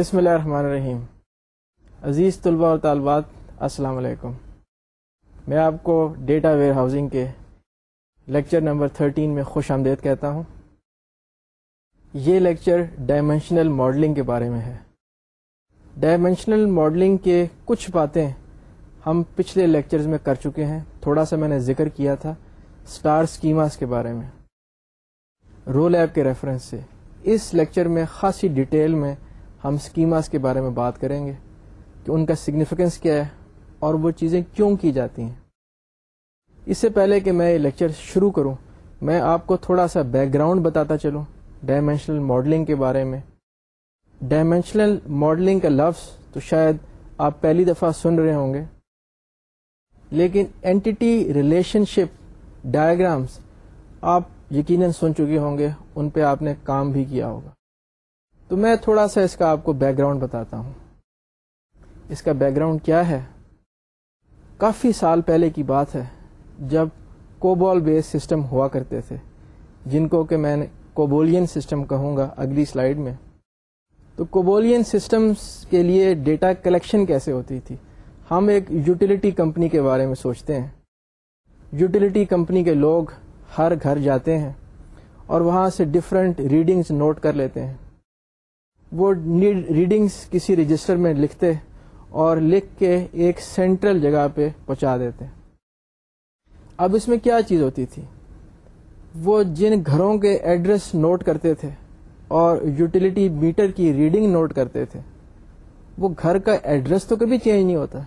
بسم اللہ الرحمن الرحیم۔ عزیز طلباء اور طالبات، السلام علیکم۔ میں آپ کو ڈیٹا ویئر ہاؤسنگ کے لیکچر نمبر 13 میں خوش آمدید کہتا ہوں۔ یہ لیکچر ڈائمینشنل ماڈلنگ کے بارے میں ہے۔ ڈائمینشنل ماڈلنگ کے کچھ باتیں ہم پچھلے لیکچرز میں کر چکے ہیں۔ تھوڑا سا میں نے ذکر کیا تھا اسٹار اسکیماس کے بارے میں۔ رول ایپ کے ریفرنس سے۔ اس لیکچر میں خاصی ڈیٹیل میں ہم اسکیماس کے بارے میں بات کریں گے کہ ان کا سگنیفیکنس کیا ہے اور وہ چیزیں کیوں کی جاتی ہیں۔ اس سے پہلے کہ میں یہ لیکچر شروع کروں، میں آپ کو تھوڑا سا بیک گراؤنڈ بتاتا چلوں ڈائمینشنل ماڈلنگ کے بارے میں۔ ڈائمینشنل ماڈلنگ کا لفظ تو شاید آپ پہلی دفعہ سن رہے ہوں گے۔ لیکن اینٹی ریلیشن شپ ڈائگرامس آپ یقیناً سن چکے ہوں گے، ان پہ آپ نے کام بھی کیا ہوگا۔ تو میں تھوڑا سا اس کا آپ کو بیک گراؤنڈ بتاتا ہوں۔ اس کا بیک گراؤنڈ کیا ہے؟ کافی سال پہلے کی بات ہے، جب کوبول بیس سسٹم ہوا کرتے تھے۔ جن کو کہ میں نے کوبولین سسٹم کہوں گا اگلی سلائیڈ میں۔ تو کوبولین سسٹمز کے لیے ڈیٹا کلیکشن کیسے ہوتی تھی؟ ہم ایک یوٹیلیٹی کمپنی کے بارے میں سوچتے ہیں۔ یوٹیلیٹی کمپنی کے لوگ ہر گھر جاتے ہیں اور وہاں سے ڈفرینٹ ریڈنگز نوٹ کر لیتے ہیں۔ وہ ریڈنگز کسی رجسٹر میں لکھتے اور لکھ کے ایک سینٹرل جگہ پہ پہنچا دیتے۔ اب اس میں کیا چیز ہوتی تھی؟ وہ جن گھروں کے ایڈریس نوٹ کرتے تھے اور یوٹیلیٹی میٹر کی ریڈنگ نوٹ کرتے تھے۔ وہ گھر کا ایڈریس تو کبھی چینج نہیں ہوتا۔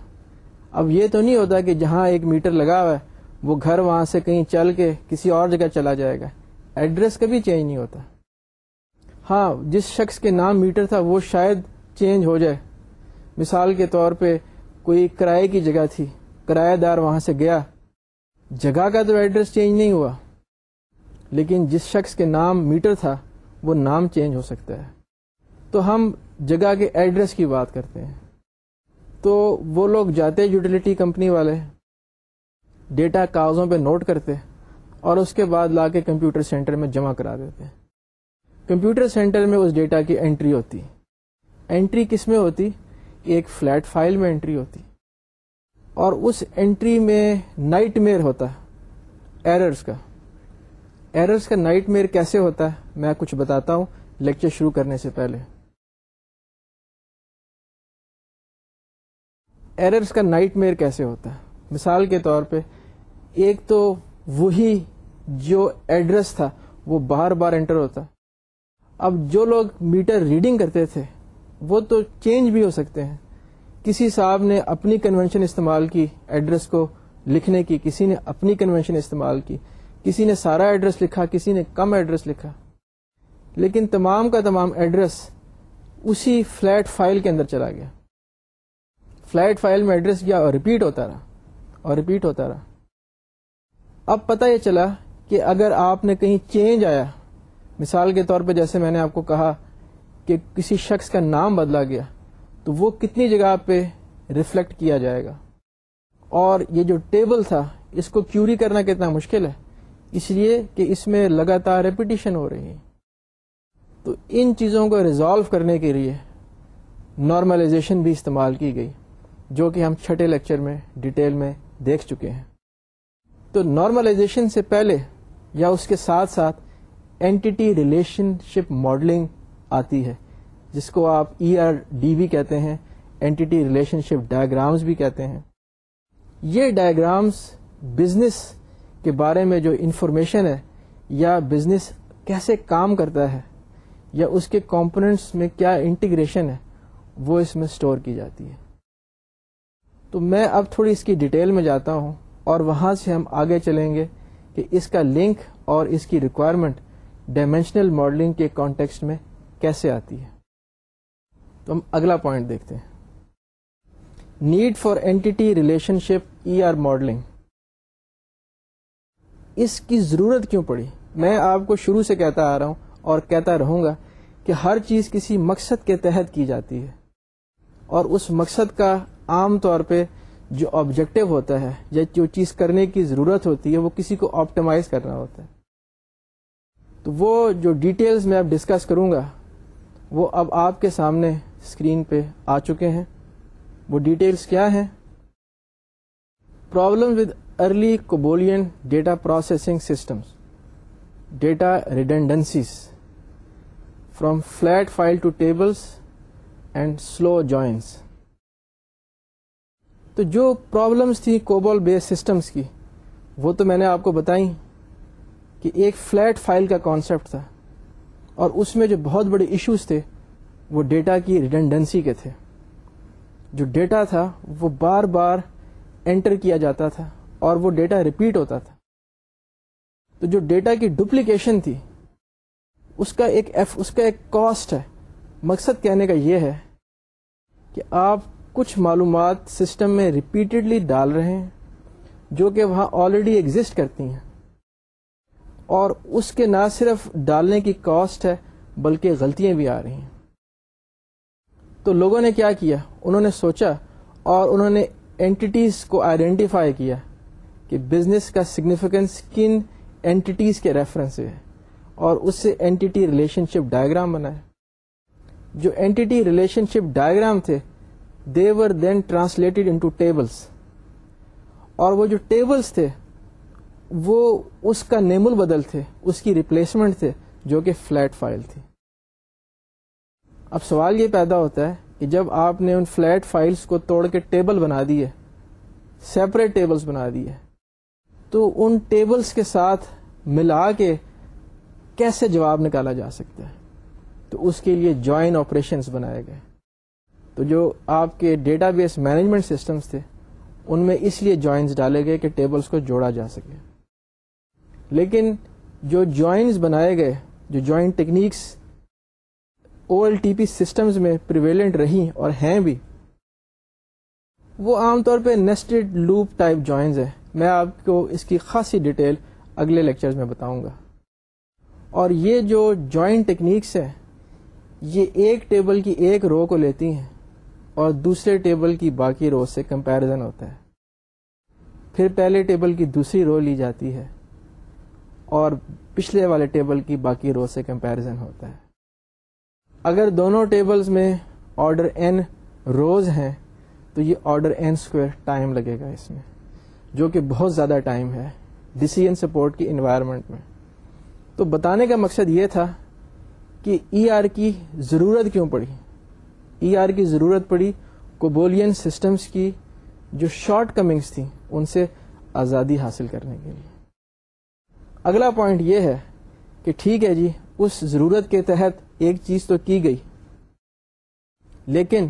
اب یہ تو نہیں ہوتا کہ جہاں ایک میٹر لگا ہوا ہے، وہ گھر وہاں سے کہیں چل کے کسی اور جگہ چلا جائے گا۔ ایڈریس کبھی چینج نہیں ہوتا۔ ہاں جس شخص کے نام میٹر تھا، وہ شاید چینج ہو جائے۔ مثال کے طور پہ، کوئی کرائے کی جگہ تھی۔ کرایہ دار وہاں سے گیا۔ جگہ کا تو ایڈریس چینج نہیں ہوا۔ لیکن جس شخص کے نام میٹر تھا، وہ نام چینج ہو سکتا ہے۔ تو ہم جگہ کے ایڈریس کی بات کرتے ہیں۔ تو وہ لوگ جاتے یوٹیلیٹی کمپنی والے۔ ڈیٹا کاغذوں پہ نوٹ کرتے اور اس کے بعد لا کے کمپیوٹر سینٹر میں جمع کرا دیتے۔ کمپیوٹر سینٹر میں اس ڈیٹا کی انٹری ہوتی۔ انٹری کس میں ہوتی؟ ایک فلیٹ فائل میں انٹری ہوتی۔ اور اس انٹری میں نائٹ میئر ہوتا، ایررز کا۔ ایررز کا نائٹ میئر کیسے ہوتا؟ ہے میں کچھ بتاتا ہوں لیکچر شروع کرنے سے پہلے۔ ایررز کا نائٹ میئر کیسے ہوتا؟ ہے مثال کے طور پہ، ایک تو وہی جو ایڈریس تھا، وہ بار بار انٹر ہوتا۔ اب جو لوگ میٹر ریڈنگ کرتے تھے، وہ تو چینج بھی ہو سکتے ہیں۔ کسی صاحب نے اپنی کنونشن استعمال کی ایڈریس کو لکھنے کی، کسی نے اپنی کنونشن استعمال کی، کسی نے سارا ایڈریس لکھا، کسی نے کم ایڈریس لکھا۔ لیکن تمام کا تمام ایڈریس اسی فلیٹ فائل کے اندر چلا گیا۔ فلیٹ فائل میں ایڈریس گیا اور ریپیٹ ہوتا رہا، اور ریپیٹ ہوتا رہا۔ اب پتہ یہ چلا کہ اگر آپ نے کہیں چینج آیا مثال کے طور پہ جیسے میں نے آپ کو کہا کہ کسی شخص کا نام بدلا گیا تو وہ کتنی جگہ پہ ریفلیکٹ کیا جائے گا؟ اور یہ جو ٹیبل تھا، اس کو کیوری کرنا کتنا مشکل ہے؟ اس لیے کہ اس میں لگاتار ریپیٹیشن ہو رہی ہے۔ تو ان چیزوں کو ریزالو کرنے کے لیے نارملائزیشن بھی استعمال کی گئی، جو کہ ہم چھٹے لیکچر میں ڈیٹیل میں دیکھ چکے ہیں۔ تو نارملائزیشن سے پہلے یا اس کے ساتھ ساتھ اینٹی ریلیشن شپ ماڈلنگ آتی ہے، جس کو آپ ای آر ڈی بھی کہتے ہیں اینٹی ریلیشن شپ ڈائگرامس بھی کہتے ہیں۔ یہ ڈائگرامس بزنس کے بارے میں جو انفارمیشن ہے، یا بزنس کیسے کام کرتا ہے، یا اس کے کمپوننٹس میں کیا انٹیگریشن ہے، وہ اس میں اسٹور کی جاتی ہے۔ تو میں اب تھوڑی اس کی ڈیٹیل میں جاتا ہوں اور وہاں سے ہم آگے چلیں گے کہ اس کا لنک اور اس کی ریکوائرمنٹ ڈائمینشنل ماڈلنگ کے کانٹیکسٹ میں کیسے آتی ہے۔ تو ہم اگلا پوائنٹ دیکھتے ہیں۔ Need for entity relationship E R modelling اس کی ضرورت کیوں پڑی؟ میں آپ کو شروع سے کہتا آ رہا ہوں اور کہتا رہوں گا کہ ہر چیز کسی مقصد کے تحت کی جاتی ہے۔ اور اس مقصد کا عام طور پہ جو آبجیکٹو ہوتا ہے یا جو چیز کرنے کی ضرورت ہوتی ہے وہ کسی کو آپٹیمائز کرنا ہوتا ہے۔ تو وہ جو ڈیٹیلز میں اب ڈسکس کروں گا، وہ اب آپ کے سامنے اسکرین پہ آ چکے ہیں۔ وہ ڈیٹیلس کیا ہیں؟ Problem with early COBOL data processing systems data redundancies from flat file to tables and slow joins تو جو پرابلمس تھیں کوبول بیس سسٹمس کی، وہ تو میں نے آپ کو بتائی کہ ایک فلیٹ فائل کا کانسیپٹ تھا اور اس میں جو بہت بڑے ایشوز تھے، وہ ڈیٹا کی ریڈنڈنسی کے تھے۔ جو ڈیٹا تھا، وہ بار بار انٹر کیا جاتا تھا اور وہ ڈیٹا ریپیٹ ہوتا تھا۔ تو جو ڈیٹا کی ڈپلیکیشن تھی، اس کا ایک ایف اس کا ایک کاسٹ ہے۔ مقصد کہنے کا یہ ہے کہ آپ کچھ معلومات سسٹم میں ریپیٹڈلی ڈال رہے ہیں جو کہ وہاں آلریڈی ایگزٹ کرتی ہیں۔ اور اس کے نہ صرف ڈالنے کی کاسٹ ہے، بلکہ غلطیاں بھی آ رہی ہیں۔ تو لوگوں نے کیا کیا؟ انہوں نے سوچا اور انہوں نے اینٹیز کو آئیڈینٹیفائی کیا کہ بزنس کا سگنیفیکینس کن اینٹیز کے ریفرنس ہے اور اس سے اینٹی ریلیشن شپ ڈائگرام بنایا جو اینٹی ریلیشن شپ ڈائگرام تھے they were then translated into tables اور وہ جو ٹیبلس تھے وہ اس کا نیم البدل تھے، اس کی ریپلیسمنٹ تھے جو کہ فلیٹ فائل تھی۔ اب سوال یہ پیدا ہوتا ہے کہ جب آپ نے ان فلیٹ فائلس کو توڑ کے ٹیبل بنا دیے سیپریٹ ٹیبلز بنا دیے تو ان ٹیبلز کے ساتھ ملا کے کیسے جواب نکالا جا سکتا ہے؟ تو اس کے لیے جوائن آپریشنس بنائے گئے۔ تو جو آپ کے ڈیٹا بیس مینجمنٹ سسٹمز تھے، ان میں اس لیے جوائنس ڈالے گئے کہ ٹیبلز کو جوڑا جا سکے۔ لیکن جو جوائنز بنائے گئے، جو joint techniques O L T P systems میں پریویلنٹ رہی اور ہیں بھی، وہ عام طور پہ نیسٹڈ لوپ ٹائپ جوائنز ہے۔ میں آپ کو اس کی خاصی ڈیٹیل اگلے لیکچرز میں بتاؤں گا۔ اور یہ جو جوائنٹ ٹیکنیکس ہے، یہ ایک ٹیبل کی ایک رو کو لیتی ہیں اور دوسرے ٹیبل کی باقی رو سے کمپیرزن ہوتا ہے۔ پھر پہلے ٹیبل کی دوسری رو لی جاتی ہے۔ اور پچھلے والے ٹیبل کی باقی رو سے کمپیرزن ہوتا ہے۔ اگر دونوں ٹیبلز میں آرڈر این روز ہیں، تو یہ آرڈر این اسکوئر ٹائم لگے گا اس میں، جو کہ بہت زیادہ ٹائم ہے ڈسیزن سپورٹ کی انوائرمنٹ میں۔ تو بتانے کا مقصد یہ تھا کہ ای آر کی ضرورت کیوں پڑی؟ ای آر کی ضرورت پڑی کوبولین سسٹمز کی جو شارٹ کمنگس تھیں، ان سے آزادی حاصل کرنے کے لیے۔ اگلا پوائنٹ یہ ہے کہ ٹھیک ہے جی اس ضرورت کے تحت ایک چیز تو کی گئی، لیکن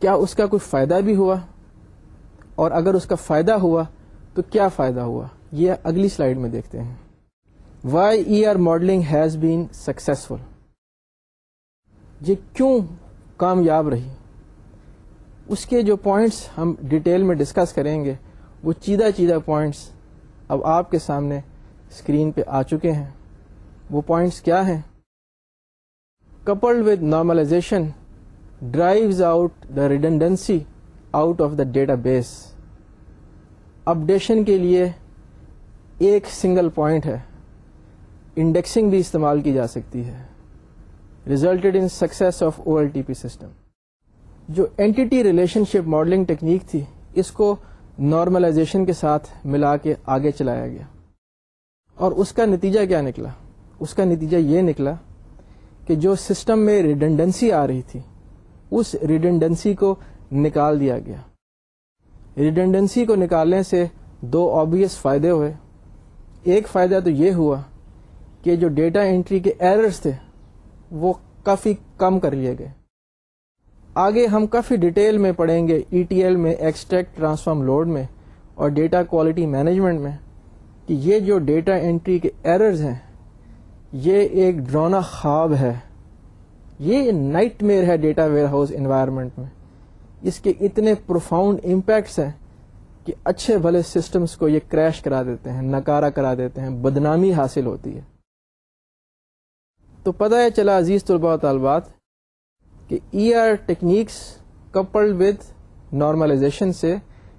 کیا اس کا کوئی فائدہ بھی ہوا؟ اور اگر اس کا فائدہ ہوا تو کیا فائدہ ہوا؟ یہ اگلی سلائیڈ میں دیکھتے ہیں۔ Why E R modelling has been successful یہ کیوں کامیاب رہی؟ اس کے جو پوائنٹس ہم ڈیٹیل میں ڈسکس کریں گے، وہ چیدہ چیدہ پوائنٹس اب آپ کے سامنے اسکرین پہ آ چکے ہیں۔ وہ پوائنٹس کیا ہیں؟ Coupled with normalisation drives out the redundancy out of the database updation کے لیے ایک سنگل پوائنٹ ہے۔ انڈیکسنگ بھی استعمال کی جا سکتی ہے۔ Resulted in success of O L T P system جو entity relationship modelling technique تھی، اس کو نارملائزیشن کے ساتھ ملا کے آگے چلایا گیا۔ اور اس کا نتیجہ کیا نکلا؟ اس کا نتیجہ یہ نکلا کہ جو سسٹم میں ریڈنڈنسی آ رہی تھی، اس ریڈنڈنسی کو نکال دیا گیا۔ ریڈنڈنسی کو نکالنے سے دو آبیس فائدے ہوئے۔ ایک فائدہ تو یہ ہوا کہ جو ڈیٹا انٹری کے ایررز تھے، وہ کافی کم کر لیے گئے۔ آگے ہم کافی ڈیٹیل میں پڑھیں گے ای ٹی ایل میں ایکسٹریکٹ ٹرانسفارم لوڈ میں اور ڈیٹا کوالٹی مینجمنٹ میں۔ کہ یہ جو ڈیٹا انٹری کے ایررز ہیں، یہ ایک ڈرونا خواب ہے۔ یہ نائٹ میئر ہے ڈیٹا ویئر ہاؤس انوائرمنٹ میں۔ اس کے اتنے پروفاؤنڈ امپیکٹس ہیں کہ اچھے بھلے سسٹمز کو یہ کریش کرا دیتے ہیں نکارا کرا دیتے ہیں، بدنامی حاصل ہوتی ہے۔ تو پتہ ہے چلا عزیز طلباء و طالبات کہ E R techniques coupled with normalisation سے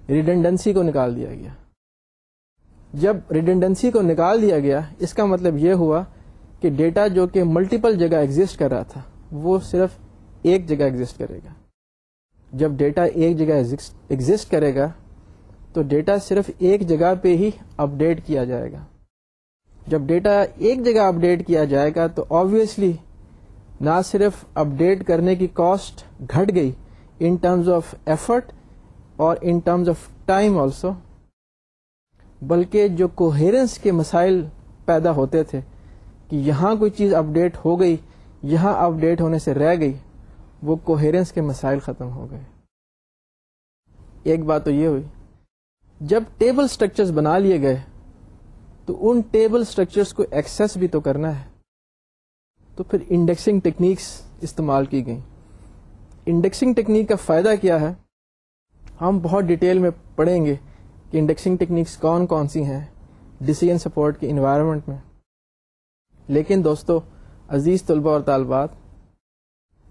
ریڈنڈنسی کو نکال دیا گیا۔ جب ریڈنڈنسی کو نکال دیا گیا، اس کا مطلب یہ ہوا کہ ڈیٹا جو کہ ملٹیپل جگہ ایگزٹ کر رہا تھا، وہ صرف ایک جگہ ایگزٹ کرے گا۔ جب ڈیٹا ایک جگہ ایگزٹ کرے گا، تو ڈیٹا صرف ایک جگہ پہ ہی اپڈیٹ کیا جائے گا۔ جب ڈیٹا ایک جگہ اپڈیٹ کیا جائے گا، تو آبویسلی نہ صرف اپڈیٹ کرنے کی کاسٹ گھٹ گئی ان ٹرمز آف ایفرٹ اور in terms of time also بلکہ جو کوہیرنس کے مسائل پیدا ہوتے تھے کہ یہاں کوئی چیز اپڈیٹ ہو گئی، یہاں اپڈیٹ ہونے سے رہ گئی، وہ کوہیرنس کے مسائل ختم ہو گئے۔ ایک بات تو یہ ہوئی، جب ٹیبل سٹرکچرز بنا لیے گئے، تو ان ٹیبل سٹرکچرز کو ایکسس بھی تو کرنا ہے۔ تو پھر انڈیکسنگ ٹیکنیکس استعمال کی گئی انڈیکسنگ ٹیکنیک کا فائدہ کیا ہے؟ ہم بہت ڈیٹیل میں پڑھیں گے۔ کہ انڈیکسنگ ٹیکنیکس کون کون سی ہیں ڈسیزن سپورٹ کے انوائرمنٹ میں۔ لیکن دوستو، عزیز طلبہ اور طالبات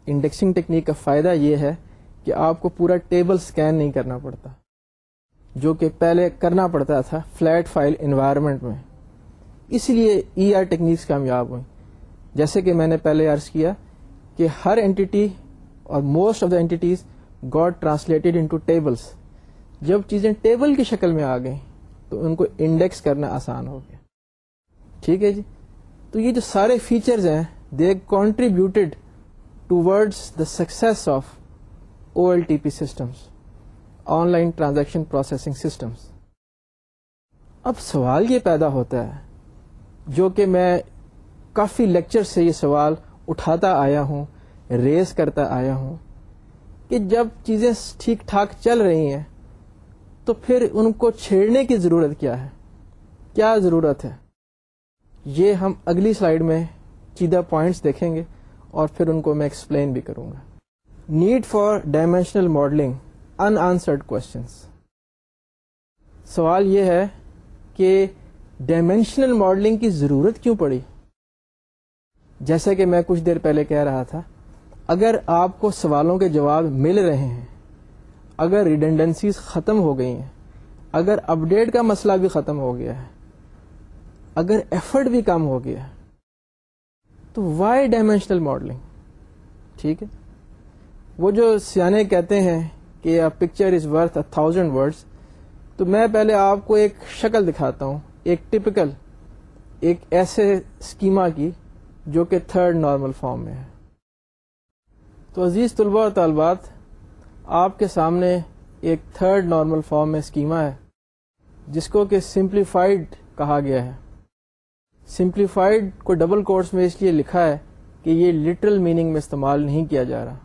انڈیکسنگ ٹیکنیک کا فائدہ یہ ہے کہ آپ کو پورا ٹیبل سکین نہیں کرنا پڑتا، جو کہ پہلے کرنا پڑتا تھا فلیٹ فائل انوائرمنٹ میں۔ اس لیے ای آر ٹیکنیکس کامیاب ہوئی جیسے کہ میں نے پہلے عرض کیا کہ ہر اینٹی اور most of the entities got translated into tables جب چیزیں ٹیبل کی شکل میں آ گئیں، تو ان کو انڈیکس کرنا آسان ہو گیا۔ ٹھیک ہے جی؟ تو یہ جو سارے فیچرز ہیں they contributed towards the success of O L T P systems online transaction processing systems اب سوال یہ پیدا ہوتا ہے، جو کہ میں کافی لیکچر سے یہ سوال اٹھاتا آیا ہوں ریز کرتا آیا ہوں، کہ جب چیزیں ٹھیک ٹھاک چل رہی ہیں تو پھر ان کو چھیڑنے کی ضرورت کیا ہے؟ کیا ضرورت ہے؟ یہ ہم اگلی سلائیڈ میں چیدہ پوائنٹس دیکھیں گے اور پھر ان کو میں ایکسپلین بھی کروں گا۔ Need for dimensional modelling unanswered questions سوال یہ ہے کہ ڈائمینشنل ماڈلنگ کی ضرورت کیوں پڑی؟ جیسا کہ میں کچھ دیر پہلے کہہ رہا تھا، اگر آپ کو سوالوں کے جواب مل رہے ہیں اگر ریڈنڈنسیز ختم ہو گئی ہیں، اگر اپڈیٹ کا مسئلہ بھی ختم ہو گیا ہے، اگر ایفرٹ بھی کم ہو گیا ہے، تو وائی ڈائمینشنل ماڈلنگ ٹھیک ہے؟ وہ جو سیانے کہتے ہیں کہ picture is worth a thousand words تو میں پہلے آپ کو ایک شکل دکھاتا ہوں، ایک ٹپکل ایک ایسے اسکیما کی جو کہ تھرڈ نارمل فارم میں ہے۔ تو عزیز طلباء اور طالبات آپ کے سامنے ایک تھرڈ نارمل فارم میں اسکیما ہے، جس کو کہ سمپلیفائڈ کہا گیا ہے۔ سمپلیفائڈ کو ڈبل کورس میں اس لیے لکھا ہے کہ یہ لٹرل میننگ میں استعمال نہیں کیا جا رہا۔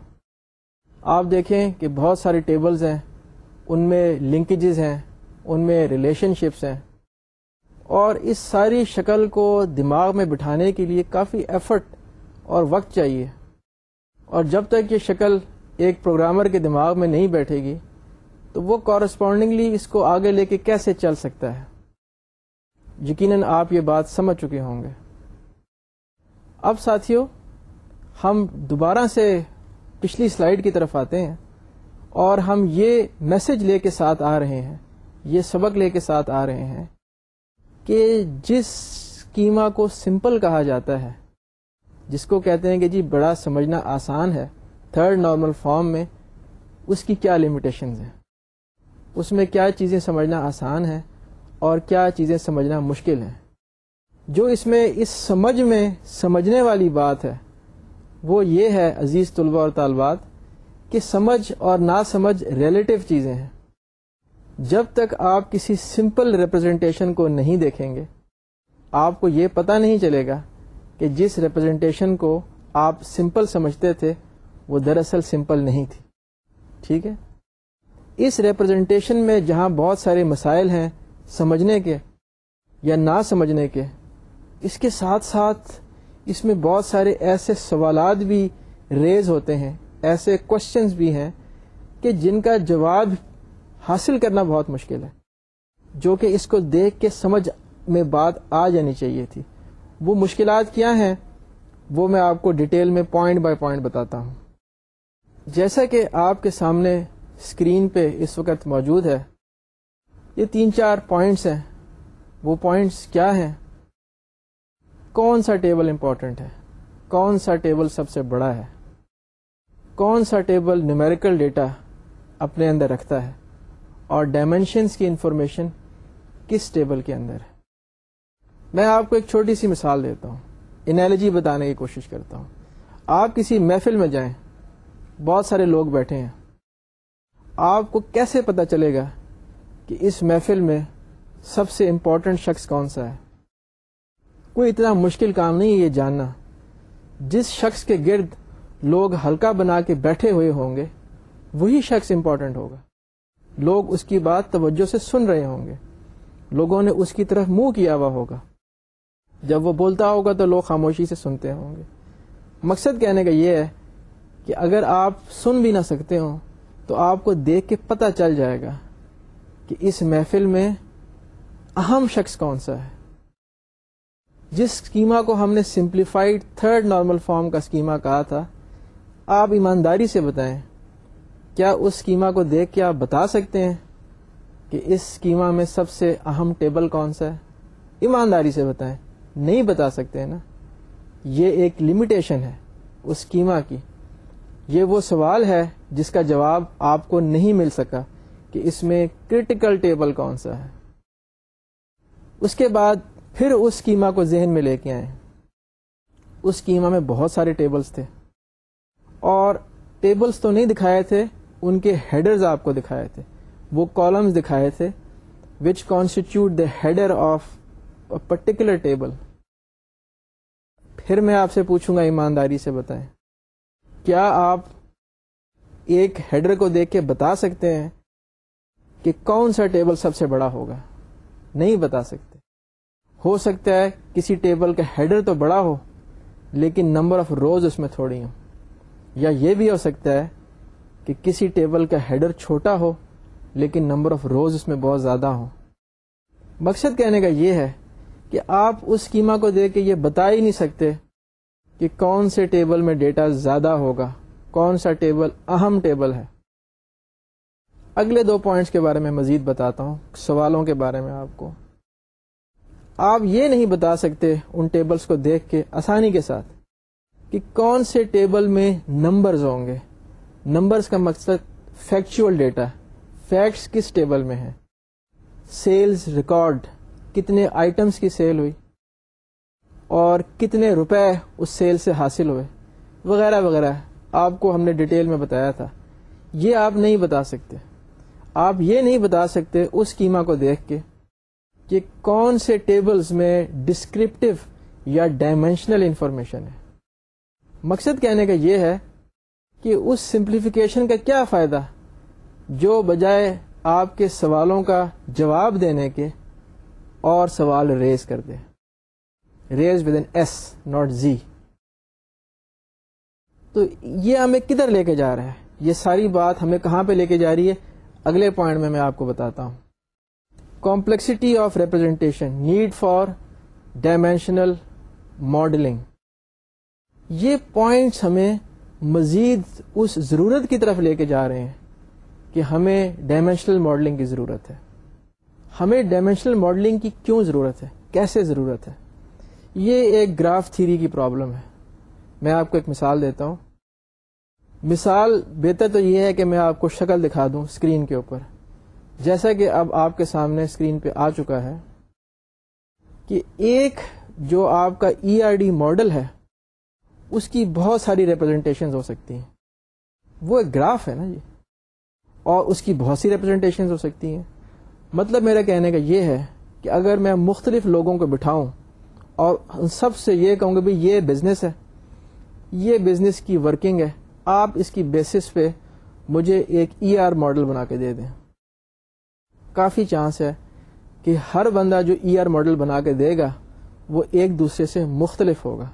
آپ دیکھیں کہ بہت سارے ٹیبلز ہیں، ان میں لنکیجز ہیں، ان میں ریلیشن شپس ہیں۔ اور اس ساری شکل کو دماغ میں بٹھانے کے لیے کافی ایفرٹ اور وقت چاہیے۔ اور جب تک یہ شکل ایک پروگرامر کے دماغ میں نہیں بیٹھے گی، تو وہ کورسپونڈنگلی اس کو آگے لے کے کیسے چل سکتا ہے؟ یقیناً آپ یہ بات سمجھ چکے ہوں گے۔ اب ساتھیوں ہم دوبارہ سے پچھلی سلائیڈ کی طرف آتے ہیں اور ہم یہ میسج لے کے ساتھ آ رہے ہیں، یہ سبق لے کے ساتھ آ رہے ہیں کہ جس اسکیما کو سمپل کہا جاتا ہے، جس کو کہتے ہیں کہ جی بڑا سمجھنا آسان ہے تھرڈ نارمل فارم میں اس کی کیا لمیٹیشنز ہیں؟ اس میں کیا چیزیں سمجھنا آسان ہے اور کیا چیزیں سمجھنا مشکل ہیں؟ جو اس میں اس سمجھ میں سمجھنے والی بات ہے، وہ یہ ہے عزیز طلبہ اور طالبات، کہ سمجھ اور نا سمجھ ریلیٹو چیزیں ہیں۔ جب تک آپ کسی سمپل ریپرزنٹیشن کو نہیں دیکھیں گے، آپ کو یہ پتہ نہیں چلے گا کہ جس ریپرزنٹیشن کو آپ سمپل سمجھتے تھے وہ دراصل سمپل نہیں تھی۔ ٹھیک ہے؟ اس ریپرزنٹیشن میں جہاں بہت سارے مسائل ہیں سمجھنے کے یا نہ سمجھنے کے، اس کے ساتھ ساتھ اس میں بہت سارے ایسے سوالات بھی ریز ہوتے ہیں، ایسے کوشچنس بھی ہیں کہ جن کا جواب حاصل کرنا بہت مشکل ہے۔ جو کہ اس کو دیکھ کے سمجھ میں بات آ جانی چاہیے تھی۔ وہ مشکلات کیا ہیں؟ وہ میں آپ کو ڈیٹیل میں پوائنٹ بائی پوائنٹ بتاتا ہوں۔ جیسا کہ آپ کے سامنے اسکرین پہ اس وقت موجود ہے، یہ تین چار پوائنٹس ہیں۔ وہ پوائنٹس کیا ہیں؟ کون سا ٹیبل امپورٹنٹ ہے؟ کون سا ٹیبل سب سے بڑا ہے؟ کون سا ٹیبل نیومیریکل ڈیٹا اپنے اندر رکھتا ہے؟ اور ڈائمینشنس کی انفارمیشن کس ٹیبل کے اندر ہے؟ میں آپ کو ایک چھوٹی سی مثال دیتا ہوں انالوجی بتانے کی کوشش کرتا ہوں۔ آپ کسی محفل میں جائیں۔ بہت سارے لوگ بیٹھے ہیں۔ آپ کو کیسے پتا چلے گا کہ اس محفل میں سب سے امپورٹنٹ شخص کون سا ہے؟ کوئی اتنا مشکل کام نہیں ہے یہ جاننا۔ جس شخص کے گرد لوگ ہلکا بنا کے بیٹھے ہوئے ہوں گے، وہی شخص امپورٹنٹ ہوگا۔ لوگ اس کی بات توجہ سے سن رہے ہوں گے۔ لوگوں نے اس کی طرف منہ کیا ہوا ہوگا۔ جب وہ بولتا ہوگا تو لوگ خاموشی سے سنتے ہوں گے۔ مقصد کہنے کا یہ ہے کہ اگر آپ سن بھی نہ سکتے ہوں، تو آپ کو دیکھ کے پتہ چل جائے گا کہ اس محفل میں اہم شخص کون سا ہے۔ جس اسکیما کو ہم نے سمپلیفائڈ تھرڈ نارمل فارم کا اسکیما کہا تھا، آپ ایمانداری سے بتائیں، کیا اس اسکیما کو دیکھ کے آپ بتا سکتے ہیں کہ اس اسکیما میں سب سے اہم ٹیبل کون سا ہے؟ ایمانداری سے بتائیں، نہیں بتا سکتے ہیں نا؟ یہ ایک لمیٹیشن ہے اس اسکیما کی۔ یہ وہ سوال ہے جس کا جواب آپ کو نہیں مل سکا کہ اس میں کرٹیکل ٹیبل کون سا ہے۔ اس کے بعد پھر اس اسکیما کو ذہن میں لے کے آئے اس اسکیما میں بہت سارے ٹیبلز تھے۔ اور ٹیبلز تو نہیں دکھائے تھے، ان کے ہیڈرز آپ کو دکھائے تھے۔ وہ کالمز دکھائے تھے which constitute the header of particular table پھر میں آپ سے پوچھوں گا ایمانداری سے بتائیں۔ کیا آپ ایک ہیڈر کو دیکھ کے بتا سکتے ہیں کہ کون سا ٹیبل سب سے بڑا ہوگا؟ نہیں بتا سکتے۔ ہو سکتا ہے کسی ٹیبل کا ہیڈر تو بڑا ہو، لیکن نمبر آف روز اس میں تھوڑی ہو یا یہ بھی ہو سکتا ہے کہ کسی ٹیبل کا ہیڈر چھوٹا ہو، لیکن نمبر آف روز اس میں بہت زیادہ ہو مقصد کہنے کا یہ ہے کہ آپ اس کیما کو دے کے یہ بتا ہی نہیں سکتے کہ کون سے ٹیبل میں ڈیٹا زیادہ ہوگا؟ کون سا ٹیبل اہم ٹیبل ہے؟ اگلے دو پوائنٹس کے بارے میں مزید بتاتا ہوں، سوالوں کے بارے میں آپ کو۔ آپ یہ نہیں بتا سکتے ان ٹیبلز کو دیکھ کے آسانی کے ساتھ کہ کون سے ٹیبل میں نمبرز ہوں گے۔ نمبرز کا مقصد فیکچوئل ڈیٹا فیکٹس کس ٹیبل میں ہے سیلز ریکارڈ، کتنے آئٹمس کی سیل ہوئی؟ اور کتنے روپے اس سیل سے حاصل ہوئے، وغیرہ وغیرہ۔ آپ کو ہم نے ڈیٹیل میں بتایا تھا۔ یہ آپ نہیں بتا سکتے۔ آپ یہ نہیں بتا سکتے اس کیما کو دیکھ کے کہ کون سے ٹیبلز میں ڈسکرپٹیو یا ڈائمینشنل انفارمیشن ہے۔ مقصد کہنے کا یہ ہے کہ اس سمپلیفیکیشن کا کیا فائدہ؟ جو بجائے آپ کے سوالوں کا جواب دینے کے اور سوال ریز کر دے۔ Raise with N S not Z. تو یہ ہمیں کدھر لے کے جا رہا ہے؟ یہ ساری بات ہمیں کہاں پہ لے کے جا رہی ہے؟ اگلے پوائنٹ میں میں آپ کو بتاتا ہوں۔ Complexity of representation need for dimensional modelling یہ پوائنٹس ہمیں مزید اس ضرورت کی طرف لے کے جا رہے ہیں کہ ہمیں ڈائمینشنل ماڈلنگ کی ضرورت ہے۔ ہمیں ڈائمینشنل ماڈلنگ کی کیوں ضرورت ہے؟ کیسے ضرورت ہے؟ یہ ایک گراف تھیری کی پرابلم ہے۔ میں آپ کو ایک مثال دیتا ہوں۔ مثال بہتر تو یہ ہے کہ میں آپ کو شکل دکھا دوں اسکرین کے اوپر۔ جیسا کہ اب آپ کے سامنے اسکرین پہ آ چکا ہے کہ ایک جو آپ کا ای آر ڈی ماڈل ہے، اس کی بہت ساری ریپرزینٹیشن ہو سکتی ہیں۔ وہ ایک گراف ہے نا جی۔ اور اس کی بہت سی ریپرزینٹیشن ہو سکتی ہیں۔ مطلب میرا کہنے کا یہ ہے کہ اگر میں مختلف لوگوں کو بٹھاؤں اور سب سے یہ کہوں گا بھائی یہ بزنس ہے۔ یہ بزنس کی ورکنگ ہے۔ آپ اس کی بیسس پہ مجھے ایک ای آر ماڈل بنا کے دے دیں۔ کافی چانس ہے کہ ہر بندہ جو ای آر ماڈل بنا کے دے گا، وہ ایک دوسرے سے مختلف ہوگا۔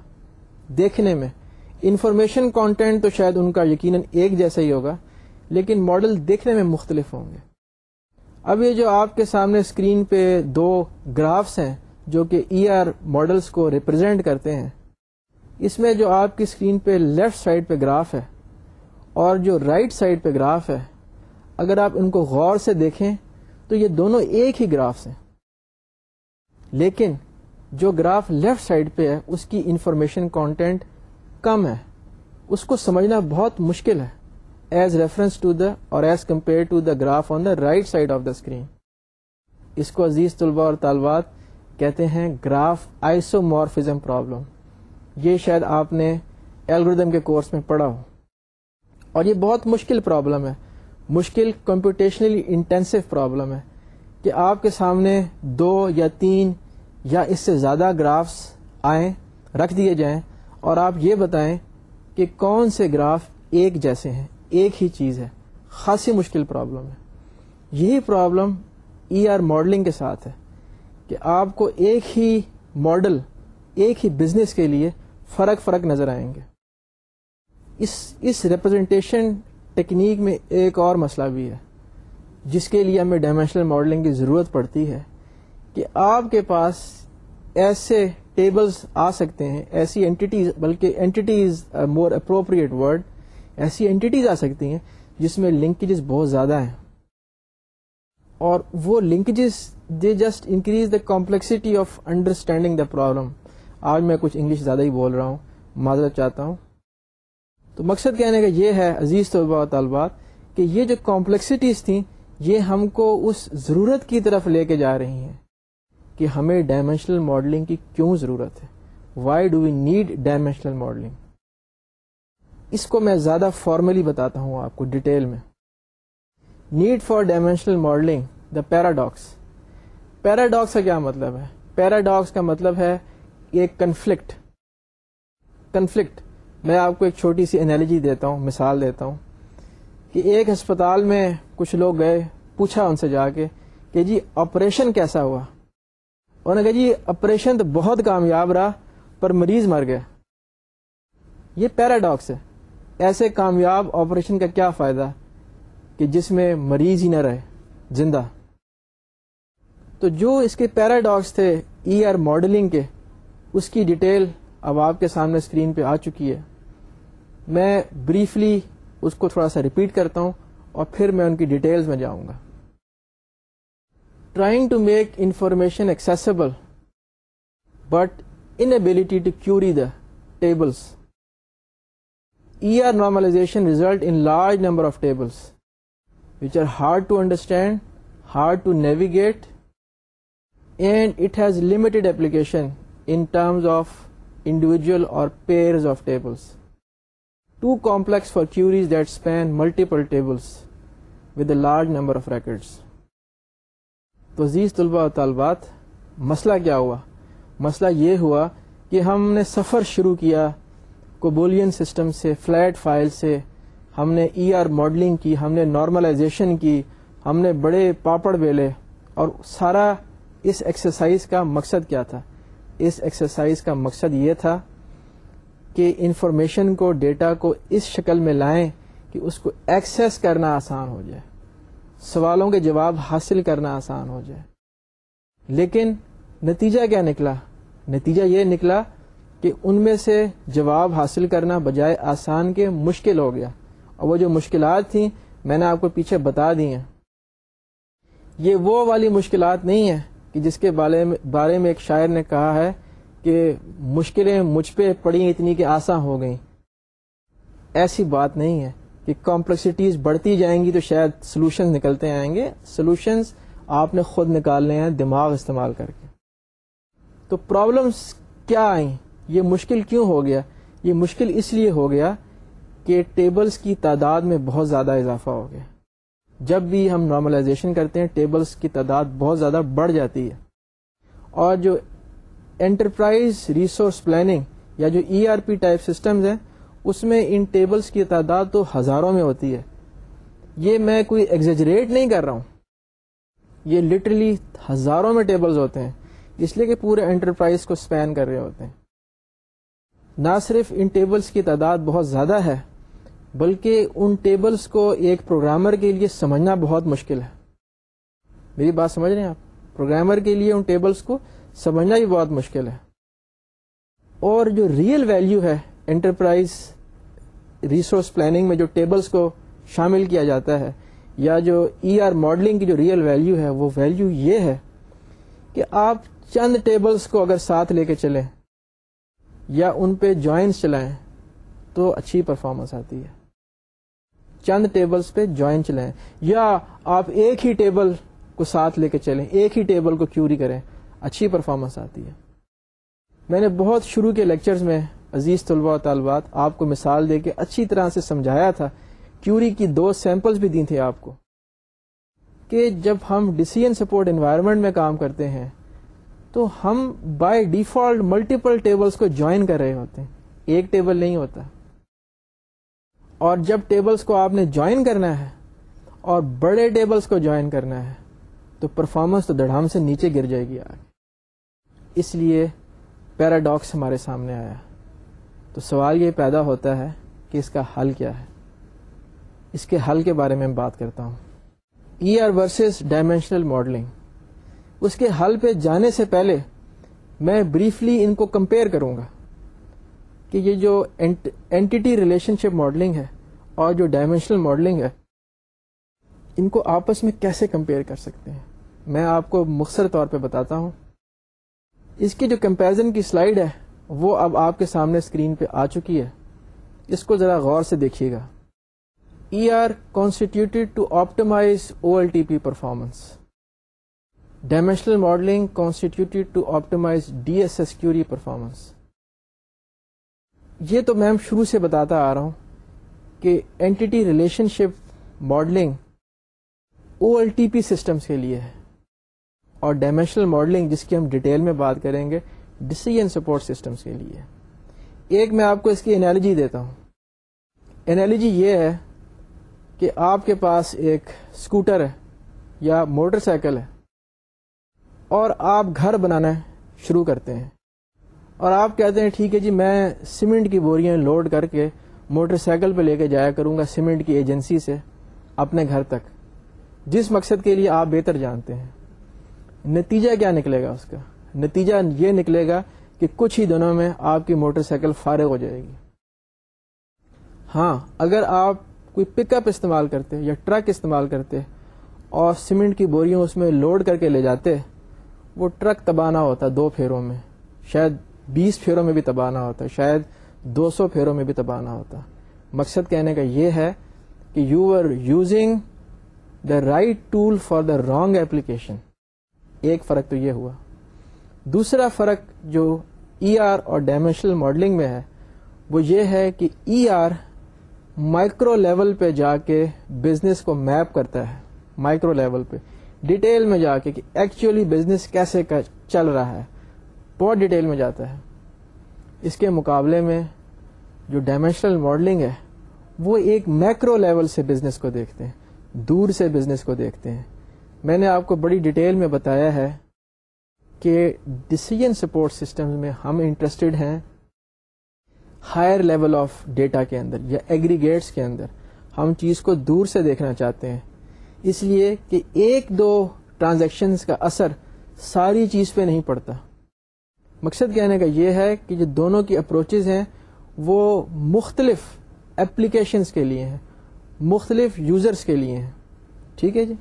دیکھنے میں انفارمیشن کانٹینٹ تو شاید ان کا یقیناً ایک جیسا ہی ہوگا، لیکن ماڈل دیکھنے میں مختلف ہوں گے۔ اب یہ جو آپ کے سامنے اسکرین پہ دو گرافس ہیں جو کہ ای آر ماڈلس کو ریپرزینٹ کرتے ہیں۔ اس میں جو آپ کی اسکرین پہ لیفٹ سائڈ پہ گراف ہے اور جو رائٹ right سائڈ پہ گراف ہے، اگر آپ ان کو غور سے دیکھیں تو یہ دونوں ایک ہی گرافس ہیں۔ لیکن جو گراف لیفٹ سائڈ پہ ہے، اس کی انفارمیشن کانٹینٹ کم ہے۔ اس کو سمجھنا بہت مشکل ہے ایز ریفرنس ٹو دا اور as compare to the graph on the right side of the screen اس کو عزیز طلباء اور طالبات کہتے ہیں گراف آئسو مورفزم پرابلم۔ یہ شاید آپ نے ایلگردم کے کورس میں پڑھا ہو۔ اور یہ بہت مشکل پرابلم ہے۔ مشکل کمپیوٹیشنلی انٹینسو پرابلم ہے کہ آپ کے سامنے دو یا تین یا اس سے زیادہ گرافس آئیں، رکھ دیے جائیں اور آپ یہ بتائیں کہ کون سے گراف ایک جیسے ہیں، ایک ہی چیز ہے۔ خاصی مشکل پرابلم ہے۔ یہی پرابلم ای آر ماڈلنگ کے ساتھ ہے۔ کہ آپ کو ایک ہی ماڈل ایک ہی بزنس کے لیے فرق فرق نظر آئیں گے۔ اس اس ریپرزنٹیشن ٹیکنیک میں ایک اور مسئلہ بھی ہے، جس کے لیے ہمیں ڈائمینشنل ماڈلنگ کی ضرورت پڑتی ہے کہ آپ کے پاس ایسے ٹیبلز آ سکتے ہیں، ایسی اینٹیز بلکہ اینٹیز مور اپروپریٹ ورڈ ایسی اینٹیز آ سکتی ہیں جس میں لنکیجز بہت زیادہ ہیں۔ اور وہ linkages they just increase the complexity of understanding the problem آج میں کچھ انگلش زیادہ ہی بول رہا ہوں. معذرت چاہتا ہوں. تو مقصد کہنے کا یہ ہے عزیز طلباء و طالبات کہ یہ جو کمپلیکسٹیز تھیں، یہ ہم کو اس ضرورت کی طرف لے کے جا رہی ہیں کہ ہمیں ڈائمینشنل ماڈلنگ کی کیوں ضرورت ہے؟ Why do we need dimensional modelling اس کو میں زیادہ فارملی بتاتا ہوں آپ کو ڈیٹیل میں. Need for dimensional modelling the paradox paradox کا کیا مطلب ہے؟ پیراڈاکس کا مطلب ہے ایک کنفلکٹ کنفلکٹ میں آپ کو ایک چھوٹی سی انالوجی دیتا ہوں، مثال دیتا ہوں کہ ایک ہسپتال میں کچھ لوگ گئے، پوچھا ان سے جا کے کہ جی آپریشن کیسا ہوا؟ انہوں نے کہا جی آپریشن تو بہت کامیاب رہا، پر مریض مر گیا۔ یہ پیراڈاکس ہے۔ ایسے کامیاب آپریشن کا کیا فائدہ؟ کہ جس میں مریض ہی نہ رہے، زندہ۔ تو جو اس کے پیراڈاکس تھے ای آر ماڈلنگ کے، اس کی ڈیٹیل اب آپ کے سامنے اسکرین پہ آ چکی ہے۔ میں بریفلی اس کو تھوڑا سا ریپیٹ کرتا ہوں اور پھر میں ان کی ڈیٹیلز میں جاؤں گا۔ Trying to make information accessible but inability to query the tables E R normalization result in large number of tables which are hard to understand hard to navigate and it has limited application in terms of individual or pairs of tables too complex for queries that span multiple tables with a large number of records تو عزیز طلباء و طالبات مسئلہ کیا ہوا مسئلہ یہ ہوا کہ ہم نے سفر شروع کیا کوبولین سسٹم سے فلیٹ فائل سے ہم نے ای آر ماڈلنگ کی ہم نے نارملائزیشن کی ہم نے بڑے پاپڑ بیلے اور سارا اس ایکسرسائز کا مقصد کیا تھا؟ اس ایکسرسائز کا مقصد یہ تھا کہ انفارمیشن کو ڈیٹا کو اس شکل میں لائیں کہ اس کو ایکسیس کرنا آسان ہو جائے۔ سوالوں کے جواب حاصل کرنا آسان ہو جائے۔ لیکن نتیجہ کیا نکلا؟ نتیجہ یہ نکلا کہ ان میں سے جواب حاصل کرنا بجائے آسان کے مشکل ہو گیا۔ اور وہ جو مشکلات تھیں، میں نے آپ کو پیچھے بتا دی ہیں۔ یہ وہ والی مشکلات نہیں ہیں کہ جس کے بارے میں ایک شاعر نے کہا ہے کہ مشکلیں مجھ پہ پڑی اتنی کہ آسان ہو گئیں۔ ایسی بات نہیں ہے کہ کمپلیکسٹیز بڑھتی جائیں گی تو شاید سولوشن نکلتے آئیں گے۔ سولوشنز آپ نے خود نکالنے ہیں دماغ استعمال کر کے۔ تو پرابلمس کیا آئیں؟ یہ مشکل کیوں ہو گیا؟ یہ مشکل اس لیے ہو گیا کہ ٹیبلز کی تعداد میں بہت زیادہ اضافہ ہو گیا۔ جب بھی ہم نارملائزیشن کرتے ہیں ٹیبلز کی تعداد بہت زیادہ بڑھ جاتی ہے۔ اور جو انٹرپرائز ریسورس پلاننگ یا جو E R P type systems ہیں، اس میں ان ٹیبلز کی تعداد تو ہزاروں میں ہوتی ہے۔ یہ میں کوئی ایگزیجریٹ نہیں کر رہا ہوں۔ یہ لٹرلی ہزاروں میں ٹیبلز ہوتے ہیں۔ اس لیے کہ پورے انٹرپرائز کو اسپین کر رہے ہوتے ہیں۔ نہ صرف ان ٹیبلز کی تعداد بہت زیادہ ہے بلکہ ان ٹیبلز کو ایک پروگرامر کے لیے سمجھنا بہت مشکل ہے۔ میری بات سمجھ رہے ہیں آپ؟ پروگرامر کے لیے ان ٹیبلز کو سمجھنا بھی بہت مشکل ہے۔ اور جو ریئل ویلیو ہے انٹرپرائز ریسورس پلاننگ میں جو ٹیبلز کو شامل کیا جاتا ہے، یا جو ای آر ماڈلنگ کی جو ریئل ویلیو ہے، وہ ویلیو یہ ہے کہ آپ چند ٹیبلز کو اگر ساتھ لے کے چلیں یا ان پہ جوائنس چلائیں، تو اچھی پرفارمنس آتی ہے۔ چند ٹیبلز پہ جوائن چلیں۔ یا آپ ایک ہی ٹیبل کو ساتھ لے کے چلیں، ایک ہی ٹیبل کو کیوری کریں۔ اچھی پرفارمنس آتی ہے۔ میں نے بہت شروع کے لیکچرز میں عزیز طلباء و طالبات آپ کو مثال دے کے اچھی طرح سے سمجھایا تھا۔ کیوری کی دو سیمپلز بھی دی تھے آپ کو۔ کہ جب ہم ڈسیزن سپورٹ انوائرمنٹ میں کام کرتے ہیں، تو ہم بائی ڈیفالٹ ملٹیپل ٹیبلز کو جوائن کر رہے ہوتے ہیں۔ ایک ٹیبل نہیں ہوتا۔ اور جب ٹیبلز کو آپ نے جوائن کرنا ہے اور بڑے ٹیبلز کو جوائن کرنا ہے تو پرفارمنس تو دڑھام سے نیچے گر جائے گی آگے۔ اس لیے پیراڈاکس ہمارے سامنے آیا۔ تو سوال یہ پیدا ہوتا ہے کہ اس کا حل کیا ہے۔ اس کے حل کے بارے میں بات کرتا ہوں۔ E R versus dimensional modelling اس کے حل پہ جانے سے پہلے میں بریفلی ان کو کمپیئر کروں گا۔ کہ یہ جو اینٹی ریلیشن شپ ماڈلنگ ہے اور جو ڈائمینشنل ماڈلنگ ہے، ان کو آپس میں کیسے کمپیئر کر سکتے ہیں؟ میں آپ کو مختصر طور پہ بتاتا ہوں۔ اس کی جو کمپیرزن کی سلائیڈ ہے، وہ اب آپ کے سامنے اسکرین پہ آ چکی ہے۔ اس کو ذرا غور سے دیکھیے گا۔ E R constituted to optimize O L T P performance dimensional modelling constituted to optimize D S S query performance یہ تو میم شروع سے بتاتا آ رہا ہوں کہ entity relationship modeling O L T P systems کے لیے ہے اور ڈائمینشنل ماڈلنگ جس کی ہم ڈیٹیل میں بات کریں گے ڈسیزن سپورٹ سسٹمس کے لیے ایک میں آپ کو اس کی انالوجی دیتا ہوں۔ انالوجی یہ ہے کہ آپ کے پاس ایک اسکوٹر ہے یا موٹر سائیکل ہے اور آپ گھر بنانا شروع کرتے ہیں۔ اور آپ کہتے ہیں، ٹھیک ہے جی میں سیمنٹ کی بوریاں لوڈ کر کے موٹر سائیکل پہ لے کے جایا کروں گا سیمنٹ کی ایجنسی سے اپنے گھر تک۔ جس مقصد کے لیے آپ بہتر جانتے ہیں۔ نتیجہ کیا نکلے گا اس کا؟ نتیجہ یہ نکلے گا کہ کچھ ہی دنوں میں آپ کی موٹر سائیکل فارغ ہو جائے گی۔ ہاں اگر آپ کوئی پک اپ استعمال کرتے یا ٹرک استعمال کرتے اور سیمنٹ کی بوریوں اس میں لوڈ کر کے لے جاتے، وہ ٹرک تبانا ہوتا دو پھیروں میں۔ شاید بیس پھیروں میں بھی تبانا ہوتا، شاید دو سو پھیروں میں بھی تبانا ہوتا۔ مقصد کہنے کا یہ ہے کہ you are using the right tool for the wrong application ایک فرق تو یہ ہوا۔ دوسرا فرق جو ای آر اور ڈائمینشنل ماڈلنگ میں ہے، وہ یہ ہے کہ ای آر مائکرو لیول پہ جا کے بزنس کو میپ کرتا ہے۔ مائکرو لیول پہ۔ ڈیٹیل میں جا کے کہ ایکچولی بزنس کیسے چل رہا ہے۔ بہت ڈیٹیل میں جاتا ہے۔ اس کے مقابلے میں جو ڈائمینشنل ماڈلنگ ہے، وہ ایک میکرو لیول سے بزنس کو دیکھتے ہیں، دور سے بزنس کو دیکھتے ہیں۔ میں نے آپ کو بڑی ڈیٹیل میں بتایا ہے کہ ڈسیزن سپورٹ سسٹم میں ہم انٹرسٹڈ ہیں ہائر لیول آف ڈیٹا کے اندر یا ایگریگیٹس کے اندر۔ ہم چیز کو دور سے دیکھنا چاہتے ہیں۔ اس لیے کہ ایک دو ٹرانزیکشنز کا اثر ساری چیز پہ نہیں پڑتا۔ مقصد کہنے کا یہ ہے کہ جو دونوں کی اپروچز ہیں وہ مختلف اپلیکیشنس کے لیے ہیں، مختلف یوزرس کے لیے ہیں۔ ٹھیک ہے جی؟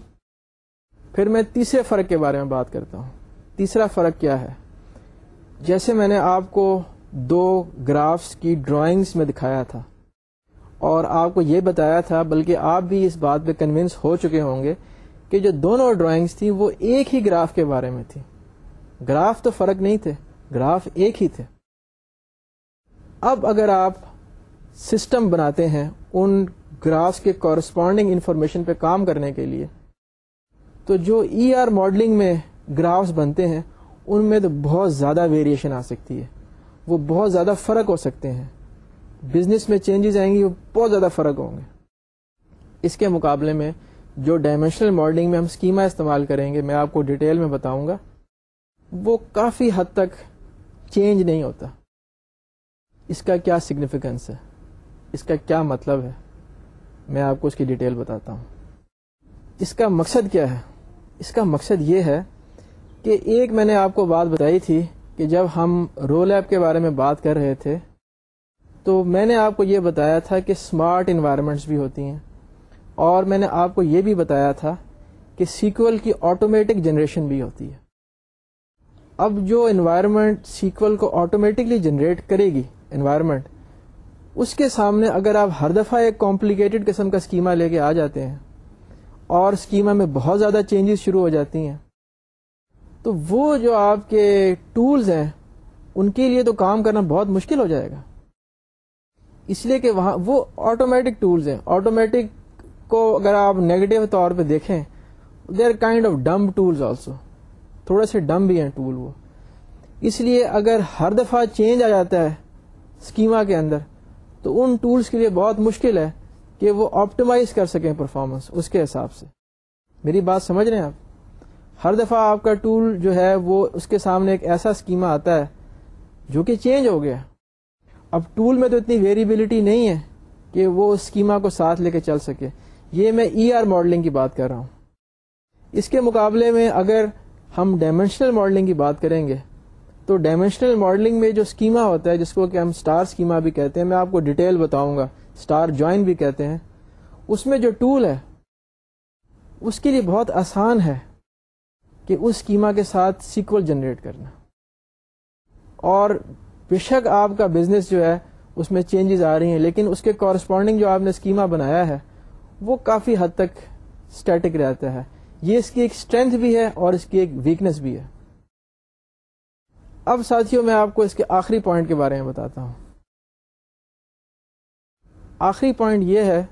پھر میں تیسرے فرق کے بارے میں بات کرتا ہوں۔ تیسرا فرق کیا ہے؟ جیسے میں نے آپ کو دو گرافس کی ڈرائنگس میں دکھایا تھا، اور آپ کو یہ بتایا تھا، بلکہ آپ بھی اس بات پہ کنوینس ہو چکے ہوں گے کہ جو دونوں ڈرائنگس تھیں وہ ایک ہی گراف کے بارے میں تھی گراف تو فرق نہیں تھے۔ گراف ایک ہی تھے۔ اب اگر آپ سسٹم بناتے ہیں ان گرافس کے کورسپونڈنگ انفارمیشن پہ کام کرنے کے لیے، تو جو ای آر ماڈلنگ میں گرافس بنتے ہیں، ان میں تو بہت زیادہ ویریشن آ سکتی ہے۔ وہ بہت زیادہ فرق ہو سکتے ہیں۔ بزنس میں چینجز آئیں گی، وہ بہت زیادہ فرق ہوں گے۔ اس کے مقابلے میں جو ڈائمینشنل ماڈلنگ میں ہم اسکیما استعمال کریں گے، میں آپ کو ڈیٹیل میں بتاؤں گا، وہ کافی حد تک چینج نہیں ہوتا۔ اس کا کیا سگنیفیکینس ہے؟ اس کا کیا مطلب ہے؟ میں آپ کو اس کی ڈیٹیل بتاتا ہوں۔ اس کا مقصد کیا ہے؟ اس کا مقصد یہ ہے کہ ایک میں نے آپ کو بات بتائی تھی کہ جب ہم رول ایپ کے بارے میں بات کر رہے تھے، تو میں نے آپ کو یہ بتایا تھا کہ اسمارٹ انوائرمنٹس بھی ہوتی ہیں۔ اور میں نے آپ کو یہ بھی بتایا تھا کہ سیکول کی آٹومیٹک جنریشن بھی ہوتی ہے۔ اب جو انوائرمنٹ سیکول کو آٹومیٹکلی جنریٹ کرے گی انوائرمنٹ اس کے سامنے اگر آپ ہر دفعہ ایک کمپلیکیٹڈ قسم کا اسکیما لے کے آ جاتے ہیں اور اسکیما میں بہت زیادہ چینجز شروع ہو جاتی ہیں، تو وہ جو آپ کے ٹولز ہیں، ان کے لیے تو کام کرنا بہت مشکل ہو جائے گا۔ اس لیے کہ وہاں وہ آٹومیٹک ٹولز ہیں۔ آٹومیٹک کو اگر آپ نیگیٹو طور پہ دیکھیں they are kind of dumb tools also تھوڑے سے ڈم بھی ہیں ٹول وہ۔ اس لیے اگر ہر دفعہ چینج آ جاتا ہے اسکیما کے اندر، تو ان ٹولس کے لیے بہت مشکل ہے کہ وہ آپٹیمائز کر سکیں پرفارمنس اس کے حساب سے۔ میری بات سمجھ رہے ہیں آپ؟ ہر دفعہ آپ کا ٹول جو ہے وہ اس کے سامنے ایک ایسا اسکیما آتا ہے جو کہ چینج ہو گیا۔ اب ٹول میں تو اتنی ویریبلٹی نہیں ہے کہ وہ اسکیما کو ساتھ لے کے چل سکے۔ یہ میں ای آر ماڈلنگ کی بات کر رہا ہوں۔ اس کے مقابلے میں اگر ہم ڈائمینشنل ماڈلنگ کی بات کریں گے۔ تو ڈائمینشنل ماڈلنگ میں جو اسکیما ہوتا ہے، جس کو کہ ہم اسٹار اسکیما بھی کہتے ہیں، میں آپ کو ڈیٹیل بتاؤں گا۔ اسٹار جوائن بھی کہتے ہیں۔ اس میں جو ٹول ہے، اس کے لیے بہت آسان ہے کہ اس اسکیما کے ساتھ سیکول جنریٹ کرنا۔ اور بے شک آپ کا بزنس جو ہے، اس میں چینجز آ رہی ہیں، لیکن اس کے کورسپونڈنگ جو آپ نے اسکیما بنایا ہے، وہ کافی حد تک اسٹیٹک رہتا ہے۔ یہ اس کی ایک اسٹرینتھ بھی ہے اور اس کی ایک ویکنیس بھی ہے۔ اب ساتھیوں، میں آپ کو اس کے آخری پوائنٹ کے بارے میں بتاتا ہوں۔ آخری پوائنٹ یہ ہے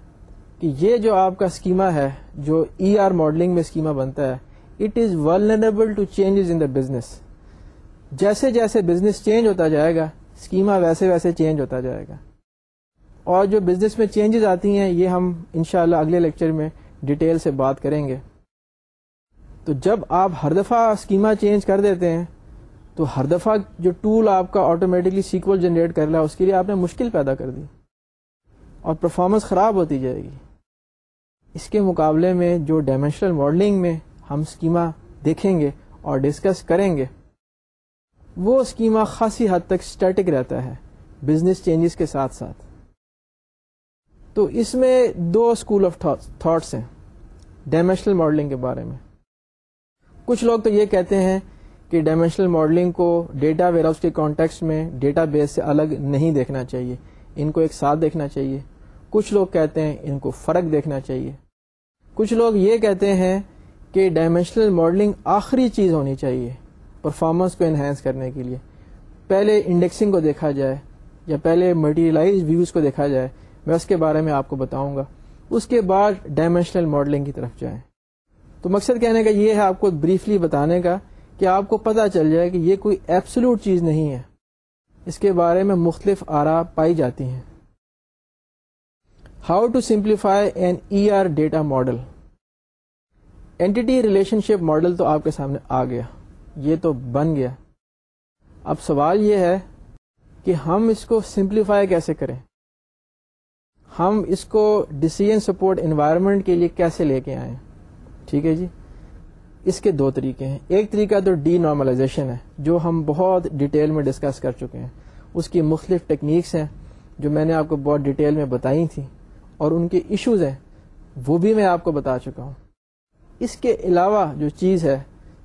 کہ یہ جو آپ کا اسکیما ہے، جو ای آر ماڈلنگ میں اسکیما بنتا ہے it is vulnerable to changes in the business جیسے جیسے بزنس چینج ہوتا جائے گا اسکیما ویسے ویسے چینج ہوتا جائے گا۔ اور جو بزنس میں چینجز آتی ہیں، یہ ہم انشاءاللہ اگلے لیکچر میں ڈیٹیل سے بات کریں گے۔ تو جب آپ ہر دفعہ اسکیما چینج کر دیتے ہیں، تو ہر دفعہ جو ٹول آپ کا آٹومیٹکلی سیکول جنریٹ کر رہا ہے، اس کے لیے آپ نے مشکل پیدا کر دی اور پرفارمنس خراب ہوتی جائے گی۔ اس کے مقابلے میں جو ڈائمینشنل ماڈلنگ میں ہم اسکیما دیکھیں گے اور ڈسکس کریں گے، وہ اسکیما خاصی حد تک اسٹیٹک رہتا ہے بزنس چینجز کے ساتھ ساتھ۔ تو اس میں دو اسکول آف تھاٹس ہیں ڈائمینشنل ماڈلنگ کے بارے میں۔ کچھ لوگ تو یہ کہتے ہیں کہ ڈائمینشنل ماڈلنگ کو ڈیٹا ویئر ہاؤس کے کانٹیکس میں ڈیٹا بیس سے الگ نہیں دیکھنا چاہیے۔ ان کو ایک ساتھ دیکھنا چاہیے۔ کچھ لوگ کہتے ہیں ان کو فرق دیکھنا چاہیے۔ کچھ لوگ یہ کہتے ہیں کہ ڈائمینشنل ماڈلنگ آخری چیز ہونی چاہیے پرفارمنس کو انہینس کرنے کے لیے۔ پہلے انڈیکسنگ کو دیکھا جائے یا پہلے مٹیریلائز ویوز کو دیکھا جائے، میں اس کے بارے میں آپ کو بتاؤں گا۔ اس کے بعد ڈائمینشنل ماڈلنگ کی طرف جائیں۔ تو مقصد کہنے کا یہ ہے آپ کو بریفلی بتانے کا کہ آپ کو پتا چل جائے کہ یہ کوئی ایبسلوٹ چیز نہیں ہے۔ اس کے بارے میں مختلف آرا پائی جاتی ہیں۔ How to simplify an E R data model entity relationship model تو آپ کے سامنے آ گیا۔ یہ تو بن گیا۔ اب سوال یہ ہے کہ ہم اس کو سمپلیفائی کیسے کریں؟ ہم اس کو ڈسیزن سپورٹ انوائرمنٹ کے لیے کیسے لے کے آئیں؟ ٹھیک ہے جی؟ اس کے دو طریقے ہیں۔ ایک طریقہ تو ڈی نارملائزیشن ہے، جو ہم بہت ڈیٹیل میں ڈسکس کر چکے ہیں۔ اس کی مختلف ٹیکنیکس ہیں، جو میں نے آپ کو بہت ڈیٹیل میں بتائی تھیں۔ اور ان کے ایشوز ہیں، وہ بھی میں آپ کو بتا چکا ہوں۔ اس کے علاوہ جو چیز ہے،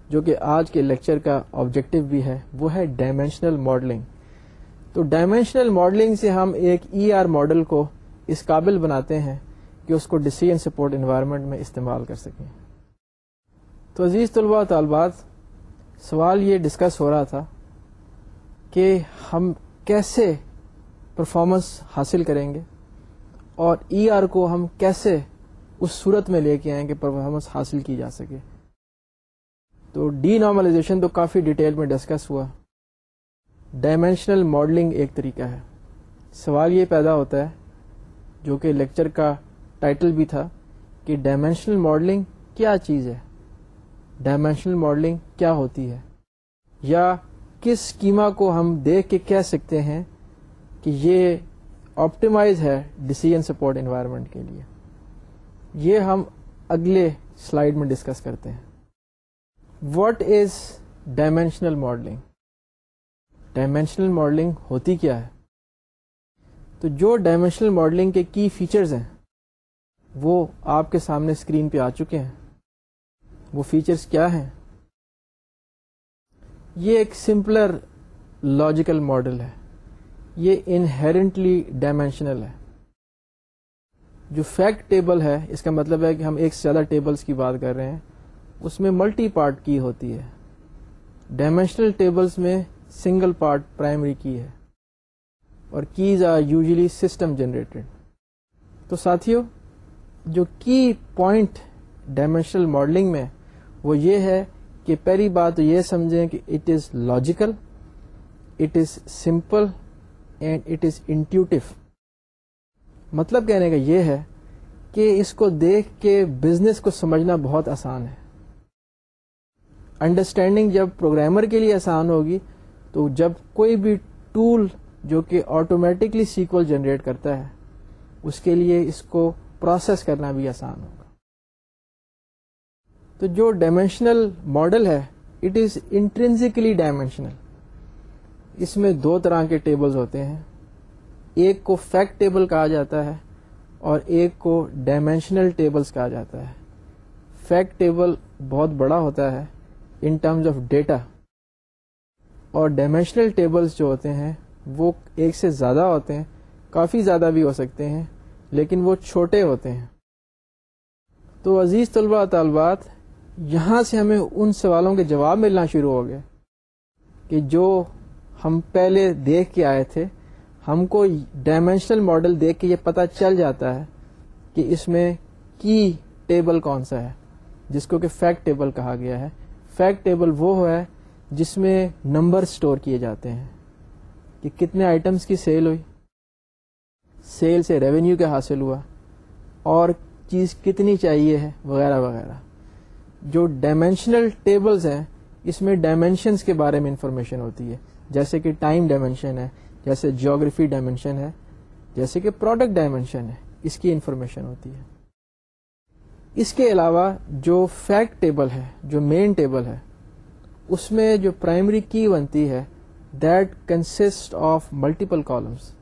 جو کہ آج کے لیکچر کا آبجیکٹو بھی ہے، وہ ہے ڈائمینشنل ماڈلنگ تو ڈائمینشنل ماڈلنگ سے ہم ایک ای آر ماڈل کو اس قابل بناتے ہیں کہ اس کو ڈسیزن سپورٹ انوائرمنٹ میں استعمال کر سکیں۔ تو عزیز طلباء، طالبات، سوال یہ ڈسکس ہو رہا تھا کہ ہم کیسے پرفارمنس حاصل کریں گے اور ای آر کو ہم کیسے اس صورت میں لے کے آئیں کہ پرفارمنس حاصل کی جا سکے۔ تو ڈی نارملائزیشن تو کافی ڈیٹیل میں ڈسکس ہوا۔ ڈائمینشنل ماڈلنگ ایک طریقہ ہے۔ سوال یہ پیدا ہوتا ہے، جو کہ لیکچر کا ٹائٹل بھی تھا، کہ ڈائمینشنل ماڈلنگ کیا چیز ہے؟ ڈائمینشنل ماڈلنگ کیا ہوتی ہے؟ یا کس اسکیما کو ہم دیکھ کے کہہ سکتے ہیں کہ یہ آپٹیمائز ہے ڈسیزن سپورٹ انوائرمنٹ کے لیے؟ یہ ہم اگلے سلائیڈ میں ڈسکس کرتے ہیں۔ What is dimensional modelling dimensional modelling ہوتی کیا ہے؟ تو جو ڈائمینشنل ماڈلنگ کے کی فیچرز ہیں وہ آپ کے سامنے اسکرین پہ آ چکے ہیں۔ وہ فیچرز کیا ہیں؟ یہ ایک سمپلر لاجیکل ماڈل ہے۔ یہ انہیرنٹلی ڈائمینشنل ہے۔ جو فیکٹ ٹیبل ہے، اس کا مطلب ہے کہ ہم ایک سے زیادہ ٹیبلز کی بات کر رہے ہیں۔ اس میں ملٹی پارٹ کی ہوتی ہے۔ ڈائمینشنل ٹیبلز میں سنگل پارٹ پرائمری کی ہے۔ اور keys are usually system generated تو ساتھیوں جو کی پوائنٹ ڈائمینشنل ماڈلنگ میں وہ یہ ہے کہ پہلی بات تو یہ سمجھیں کہ it is logical it is simple and it is intuitive مطلب کہنے کا یہ ہے کہ اس کو دیکھ کے بزنس کو سمجھنا بہت آسان ہے۔ انڈرسٹینڈنگ جب پروگرامر کے لیے آسان ہوگی تو جب کوئی بھی ٹول جو کہ آٹومیٹکلی سیکول جنریٹ کرتا ہے، اس کے لیے اس کو پروسیس کرنا بھی آسان ہوگا۔ تو جو ڈائمینشنل ماڈل ہے اٹ از انٹرنزکلی ڈائمینشنل اس میں دو طرح کے ٹیبلز ہوتے ہیں. ایک کو فیکٹ ٹیبل کہا جاتا ہے اور ایک کو ڈائمینشنل ٹیبلز کہا جاتا ہے. فیکٹ ٹیبل بہت بڑا ہوتا ہے ان ٹرمز آف ڈیٹا اور ڈائمینشنل ٹیبلز جو ہوتے ہیں، وہ ایک سے زیادہ ہوتے ہیں، کافی زیادہ بھی ہو سکتے ہیں، لیکن وہ چھوٹے ہوتے ہیں. تو عزیز طلباء طالبات یہاں سے ہمیں ان سوالوں کے جواب ملنا شروع ہو گئے کہ جو ہم پہلے دیکھ کے آئے تھے، ہم کو ڈائمینشنل ماڈل دیکھ کے یہ پتا چل جاتا ہے کہ اس میں کی ٹیبل کون سا ہے، جس کو کہ فیکٹ ٹیبل کہا گیا ہے۔ فیکٹ ٹیبل وہ ہے جس میں نمبر سٹور کیے جاتے ہیں کہ کتنے آئٹمس کی سیل ہوئی سیل سے ریونیو کیا حاصل ہوا، اور چیز کتنی چاہیے ہے، وغیرہ وغیرہ۔ جو ڈائمینشنل ٹیبلز ہیں، اس میں ڈائمینشنس کے بارے میں انفارمیشن ہوتی ہے۔ جیسے کہ ٹائم ڈائمینشن ہے، جیسے جیوگرافی ڈائمینشن ہے، جیسے کہ پروڈکٹ ڈائمینشن ہے، اس کی انفارمیشن ہوتی ہے۔ اس کے علاوہ جو فیکٹ ٹیبل ہے، جو مین ٹیبل ہے، اس میں جو پرائمری کی بنتی ہے that consist of multiple columns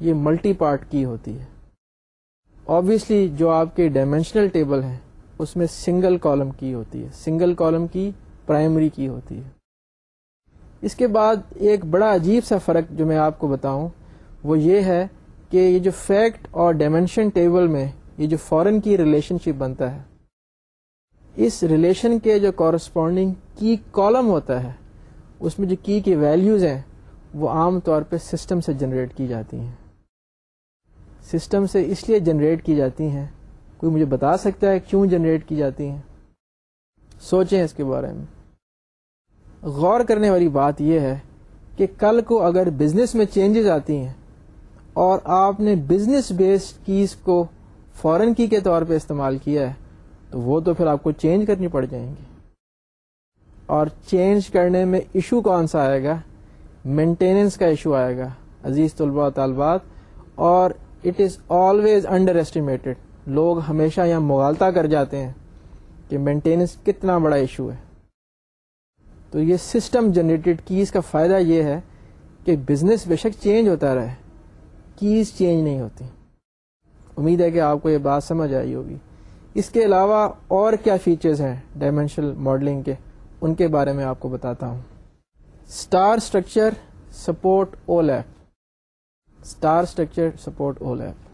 یہ ملٹی پارٹ کی ہوتی ہے۔ آبویسلی جو آپ کے ڈائمینشنل ٹیبل ہیں اس میں سنگل کالم کی ہوتی ہے، سنگل کالم کی پرائمری کی ہوتی ہے۔ اس کے بعد ایک بڑا عجیب سا فرق جو میں آپ کو بتاؤں، وہ یہ ہے کہ یہ جو فیکٹ اور ڈائمینشن ٹیبل میں یہ جو فورن کی ریلیشن شپ بنتا ہے، اس ریلیشن کے جو کورسپونڈنگ کی کالم ہوتا ہے، اس میں جو کی کی ویلیوز ہیں، وہ عام طور پہ سسٹم سے جنریٹ کی جاتی ہیں۔ سسٹم سے اس لیے جنریٹ کی جاتی ہیں کوئی مجھے بتا سکتا ہے کیوں جنریٹ کی جاتی ہیں؟ سوچیں اس کے بارے میں۔ غور کرنے والی بات یہ ہے کہ کل کو اگر بزنس میں چینجز آتی ہیں اور آپ نے بزنس بیسڈ کیز کو فورن کی کے طور پہ استعمال کیا ہے، تو وہ تو پھر آپ کو چینج کرنی پڑ جائیں گی۔ اور چینج کرنے میں ایشو کون سا آئے گا؟ مینٹیننس کا ایشو آئے گا۔ عزیز طلباء طالبات، اور it is always underestimated لوگ ہمیشہ یہاں مغالطہ کر جاتے ہیں کہ مینٹیننس کتنا بڑا ایشو ہے۔ تو یہ سسٹم جنریٹڈ کیز کا فائدہ یہ ہے کہ بزنس بے شک چینج ہوتا رہے۔ کیز چینج نہیں ہوتی۔ امید ہے کہ آپ کو یہ بات سمجھ آئی ہوگی۔ اس کے علاوہ اور کیا فیچرز ہیں ڈائمینشنل ماڈلنگ کے؟ ان کے بارے میں آپ کو بتاتا ہوں۔ Star structure support OLAP star structure support OLAP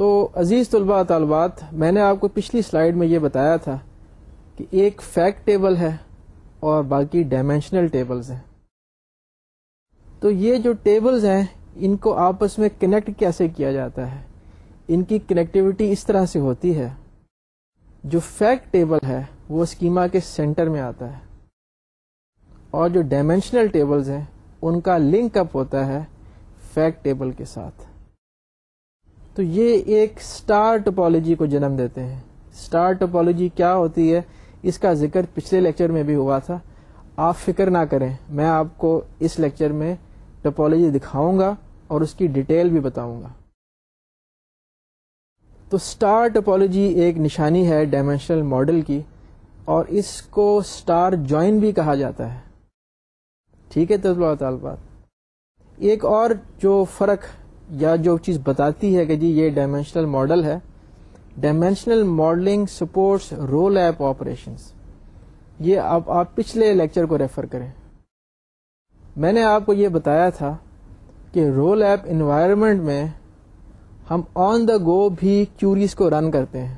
تو عزیز طلباء، طالبات، میں نے آپ کو پچھلی سلائیڈ میں یہ بتایا تھا کہ ایک فیکٹ ٹیبل ہے اور باقی ڈائمینشنل ٹیبلز ہیں۔ تو یہ جو ٹیبلز ہیں، ان کو آپس میں کنیکٹ کیسے کیا جاتا ہے؟ ان کی کنیکٹیوٹی اس طرح سے ہوتی ہے۔ جو فیکٹ ٹیبل ہے، وہ اسکیما کے سینٹر میں آتا ہے۔ اور جو ڈائمینشنل ٹیبلز ہیں، ان کا لنک اپ ہوتا ہے فیکٹ ٹیبل کے ساتھ۔ تو یہ ایک اسٹار ٹوپالوجی کو جنم دیتے ہیں۔ اسٹار ٹوپالوجی کیا ہوتی ہے؟ اس کا ذکر پچھلے لیکچر میں بھی ہوا تھا۔ آپ فکر نہ کریں، میں آپ کو اس لیکچر میں ٹپالوجی دکھاؤں گا اور اس کی ڈیٹیل بھی بتاؤں گا۔ تو اسٹار ٹپالوجی ایک نشانی ہے ڈائمینشنل ماڈل کی اور اس کو اسٹار جوائن بھی کہا جاتا ہے۔ ٹھیک ہے طلبا طالبات ایک اور جو فرق یا جو چیز بتاتی ہے کہ جی یہ ڈائمینشنل ماڈل ہے dimensional modelling supports roll up operations یہ اب آپ پچھلے لیکچر کو ریفر کریں۔ میں نے آپ کو یہ بتایا تھا کہ رول ایپ انوائرمنٹ میں ہم آن دا گو بھی کیوریز کو رن کرتے ہیں۔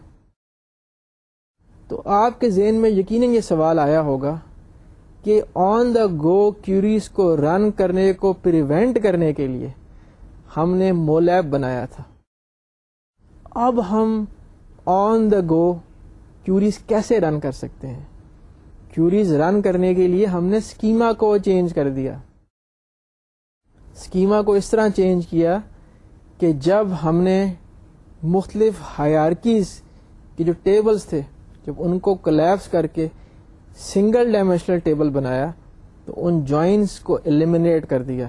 تو آپ کے ذہن میں یقیناً یہ سوال آیا ہوگا کہ آن دا گو کیوریز کو رن کرنے کو پریونٹ کرنے کے لیے ہم نے مولیب بنایا تھا۔ اب ہم آن دا گو کیوریز کیسے رن کر سکتے ہیں؟ کیوریز رن کرنے کے لیے ہم نے اسکیما کو چینج کر دیا۔ اسکیما کو اس طرح چینج کیا کہ جب ہم نے مختلف ہائرکیز کی جو ٹیبلز تھے، جب ان کو کلیپس کر کے سنگل ڈائمینشنل ٹیبل بنایا، تو ان جوائنس کو ایلیمنیٹ کر دیا۔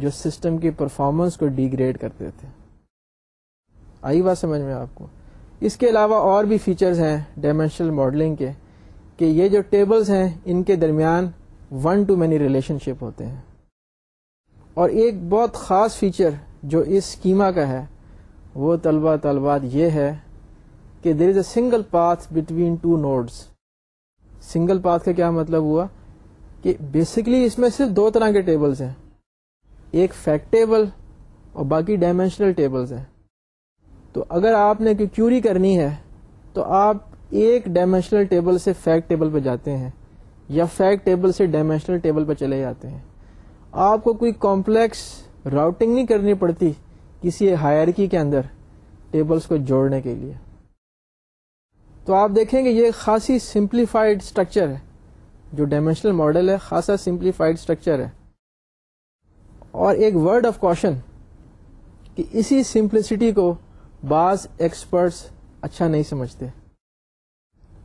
جو سسٹم کی پرفارمنس کو ڈیگریڈ کرتے تھے آئی بات سمجھ میں آپ کو؟ اس کے علاوہ اور بھی فیچرز ہیں ڈائمینشنل ماڈلنگ کے، کہ یہ جو ٹیبلز ہیں، ان کے درمیان one to many relationship ہوتے ہیں۔ اور ایک بہت خاص فیچر جو اس اسکیما کا ہے، وہ طلبہ طلبات یہ ہے کہ there is a single path between two nodes single path کا کیا مطلب ہوا؟ کہ بیسکلی اس میں صرف دو طرح کے ٹیبلز ہیں۔ ایک فیکٹ ٹیبل اور باقی ڈائمینشنل ٹیبلز ہیں۔ تو اگر آپ نے کوئی کیوری کرنی ہے، تو آپ ایک ڈائمینشنل ٹیبل سے فیکٹ ٹیبل پہ جاتے ہیں یا فیکٹ ٹیبل سے ڈائمینشنل ٹیبل پہ چلے جاتے ہیں۔ آپ کو کوئی کمپلیکس راؤٹنگ نہیں کرنی پڑتی کسی ہائرکی کے اندر ٹیبلز کو جوڑنے کے لیے۔ تو آپ دیکھیں گے یہ خاصی سمپلیفائڈ اسٹرکچر ہے، جو ڈائمینشنل ماڈل ہے، خاصا سمپلیفائڈ اسٹرکچر ہے۔ اور ایک ورڈ آف کوشن کہ اسی سمپلسٹی کو بعض ایکسپرٹس اچھا نہیں سمجھتے۔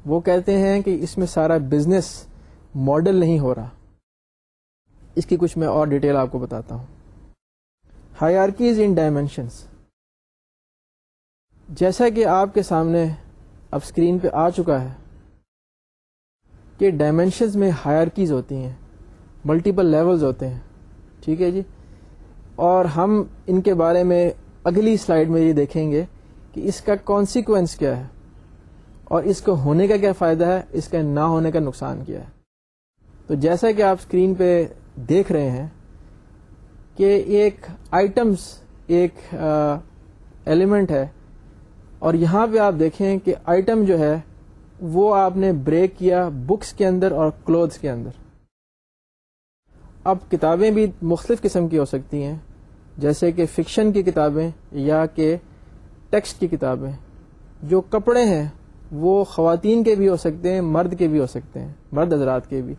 وہ کہتے ہیں کہ اس میں سارا بزنس ماڈل نہیں ہو رہا۔ اس کی کچھ میں اور ڈیٹیل آپ کو بتاتا ہوں۔ ہائیارکیز ان ڈائمینشنس جیسا کہ آپ کے سامنے اب اسکرین پہ آ چکا ہے کہ ڈائمینشنز میں ہائرکیز ہوتی ہیں ملٹیپل لیولز ہوتے ہیں۔ ٹھیک ہے جی؟ اور ہم ان کے بارے میں اگلی سلائڈ میں یہ دیکھیں گے کہ اس کا کانسیکوینس کیا ہے اور اس کو ہونے کا کیا فائدہ ہے، اس کا نہ ہونے کا نقصان کیا ہے۔ تو جیسا کہ آپ اسکرین پہ دیکھ رہے ہیں کہ ایک آئٹمس ایک ایلیمنٹ ہے اور یہاں پہ آپ دیکھیں کہ آئٹم جو ہے، وہ آپ نے بریک کیا بکس کے اندر اور کلوتھس کے اندر۔ اب کتابیں بھی مختلف قسم کی ہو سکتی ہیں۔ جیسے کہ فکشن کی کتابیں یا کہ ٹیکسٹ کی کتابیں، جو کپڑے ہیں، وہ خواتین کے بھی ہو سکتے ہیں، مرد کے بھی ہو سکتے ہیں، مرد حضرات کے بھی۔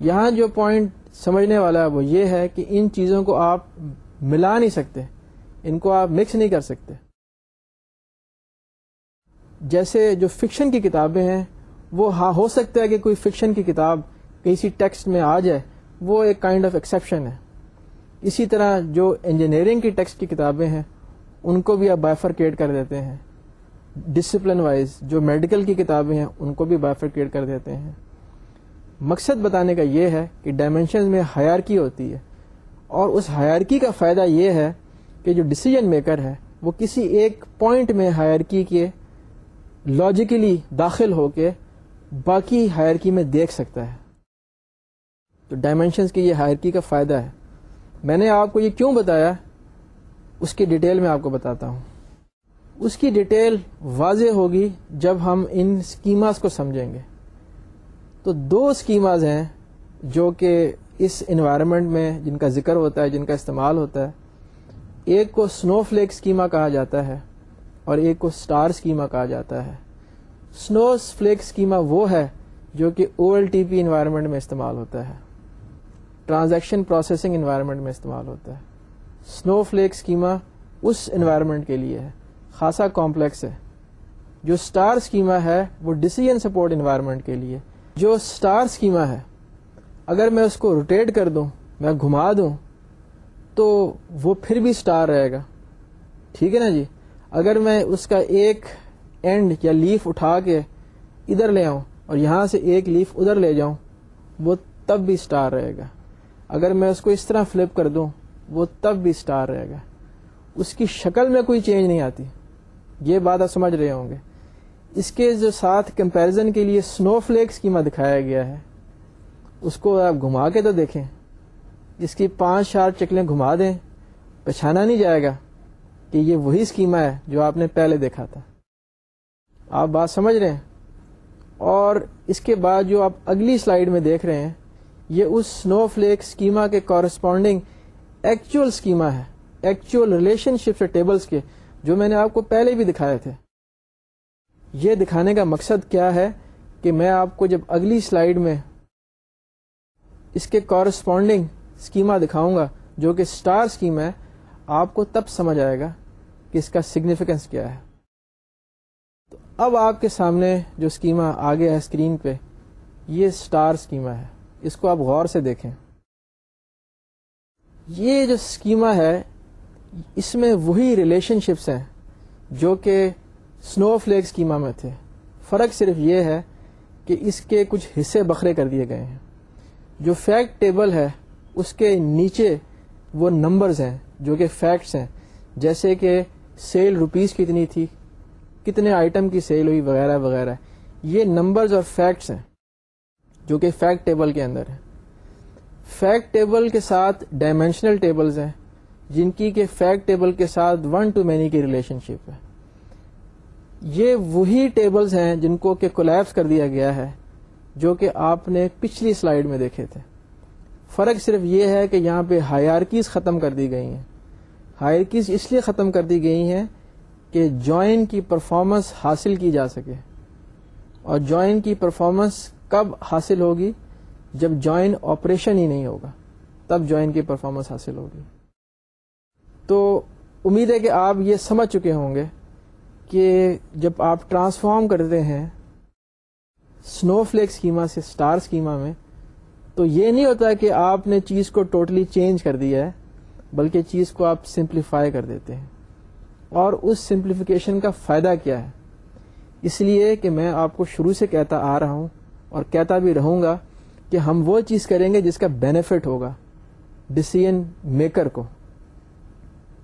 یہاں جو پوائنٹ سمجھنے والا ہے وہ یہ ہے کہ ان چیزوں کو آپ ملا نہیں سکتے، ان کو آپ مکس نہیں کر سکتے۔ جیسے جو فکشن کی کتابیں ہیں، وہ ہاں ہو سکتا ہے کہ کوئی فکشن کی کتاب کسی ٹیکسٹ میں آ جائے، وہ ایک کائنڈ آف ایکسیپشن ہے۔ اسی طرح جو انجینئرنگ کی ٹیکسٹ کی کتابیں ہیں، ان کو بھی آپ بائفرکیٹ کر دیتے ہیں۔ ڈسپلن وائز جو میڈیکل کی کتابیں ہیں، ان کو بھی بائفرکیٹ کر دیتے ہیں۔ مقصد بتانے کا یہ ہے کہ ڈائمینشن میں ہیارکی ہوتی ہے۔ اور اس ہیارکی کا فائدہ یہ ہے کہ جو ڈسیزن میکر ہے، وہ کسی ایک پوائنٹ میں ہیارکی کے لاجیکلی داخل ہو کے باقی ہائرکی میں دیکھ سکتا ہے۔ تو ڈائمینشنس کی یہ ہائرکی کا فائدہ ہے۔ میں نے آپ کو یہ کیوں بتایا؟ اس کی ڈیٹیل میں آپ کو بتاتا ہوں۔ اس کی ڈیٹیل واضح ہوگی جب ہم ان اسکیماز کو سمجھیں گے۔ تو دو اسکیماز ہیں جو کہ اس انوائرمنٹ میں جن کا ذکر ہوتا ہے، جن کا استعمال ہوتا ہے۔ ایک کو سنو فلیک اسکیما کہا جاتا ہے اور ایک کو اسٹار اسکیما کہا جاتا ہے۔ سنو فلیک اسکیما وہ ہے جو کہ O L T P environment میں استعمال ہوتا ہے۔ ٹرانزیکشن پروسیسنگ انوائرمنٹ میں استعمال ہوتا ہے۔ سنو فلیک اسکیما اس انوائرمنٹ کے لیے ہے۔ خاصا کمپلیکس ہے۔ جو اسٹار اسکیما ہے، وہ ڈسیزن سپورٹ انوائرمنٹ کے لیے۔ جو اسٹار اسکیما ہے، اگر میں اس کو روٹیٹ کر دوں، میں گھما دوں، تو وہ پھر بھی اسٹار رہے گا۔ ٹھیک ہے نا جی؟ اگر میں اس کا ایک اینڈ یا لیف اٹھا کے ادھر لے آؤں اور یہاں سے ایک لیف ادھر لے جاؤں، وہ تب بھی اسٹار رہے گا۔ اگر میں اس کو اس طرح فلپ کر دوں، وہ تب بھی اسٹار رہے گا۔ اس کی شکل میں کوئی چینج نہیں آتی۔ یہ بات آپ سمجھ رہے ہوں گے۔ اس کے جو ساتھ کمپیرزن کے لیے سنو فلیک اسکیما دکھایا گیا ہے۔ اس کو آپ گھما کے تو دیکھیں۔ اس کی پانچ چار چکلیں گھما دیں۔ پہچانا نہیں جائے گا کہ یہ وہی اسکیما ہے جو آپ نے پہلے دیکھا تھا۔ آپ بات سمجھ رہے ہیں؟ اور اس کے بعد جو آپ اگلی سلائیڈ میں دیکھ رہے ہیں یہ اس سنو فلیک اسکیما کے کورسپونڈنگ ایکچوئل اسکیما ہے ایکچوئل ریلیشن شپ ٹیبلس کے، جو میں نے آپ کو پہلے بھی دکھائے تھے۔ یہ دکھانے کا مقصد کیا ہے کہ میں آپ کو جب اگلی سلائیڈ میں اس کے کورسپونڈنگ اسکیما دکھاؤں گا، جو کہ اسٹار اسکیم ہے، آپ کو تب سمجھ آئے گا کہ اس کا سگنیفیکینس کیا ہے۔ تو اب آپ کے سامنے جو اسکیما آگے ہے اسکرین پہ، یہ اسٹار اسکیما ہے۔ اس کو آپ غور سے دیکھیں۔ یہ جو اسکیما ہے، اس میں وہی ریلیشن شپس ہیں جو کہ سنو فلیک اسکیما میں تھے۔ فرق صرف یہ ہے کہ اس کے کچھ حصے بکھرے کر دیے گئے ہیں۔ جو فیکٹ ٹیبل ہے، اس کے نیچے وہ نمبرز ہیں جو کہ فیکٹس ہیں۔ جیسے کہ سیل روپیز کتنی تھی، کتنے آئٹم کی سیل ہوئی، وغیرہ وغیرہ۔ یہ نمبرز اور فیکٹس ہیں۔ جو کہ فیکٹ ٹیبل کے اندر ہے فیکٹ ٹیبل کے ساتھ ڈائمینشنل ٹیبلز ہیں، جن کی کہ فیکٹ ٹیبل کے ساتھ ون ٹو مینی کی ریلیشن شپ ہے۔ یہ وہی ٹیبلز ہیں جن کو کہ کولیپس کر دیا گیا ہے، جو کہ آپ نے پچھلی سلائیڈ میں دیکھے تھے۔ فرق صرف یہ ہے کہ یہاں پہ ہائیارکیز ختم کر دی گئی ہیں۔ ہائرکیز اس لیے ختم کر دی گئی ہیں کہ جوائن کی پرفارمنس حاصل کی جا سکے۔ اور جوائن کی پرفارمنس کب حاصل ہوگی؟ جب جوائن آپریشن ہی نہیں ہوگا، تب جوائن کی پرفارمنس حاصل ہوگی۔ تو امید ہے کہ آپ یہ سمجھ چکے ہوں گے کہ جب آپ ٹرانسفارم کرتے ہیں سنو فلیک اسکیما سے اسٹار اسکیما میں، تو یہ نہیں ہوتا کہ آپ نے چیز کو ٹوٹلی چینج کر دیا ہے، بلکہ چیز کو آپ سمپلیفائی کر دیتے ہیں۔ اور اس سمپلیفیکیشن کا فائدہ کیا ہے؟ اس لیے کہ میں آپ کو شروع سے کہتا آ رہا ہوں اور کہتا بھی رہوں گا کہ ہم وہ چیز کریں گے جس کا بینیفٹ ہوگا ڈسیزن میکر کو۔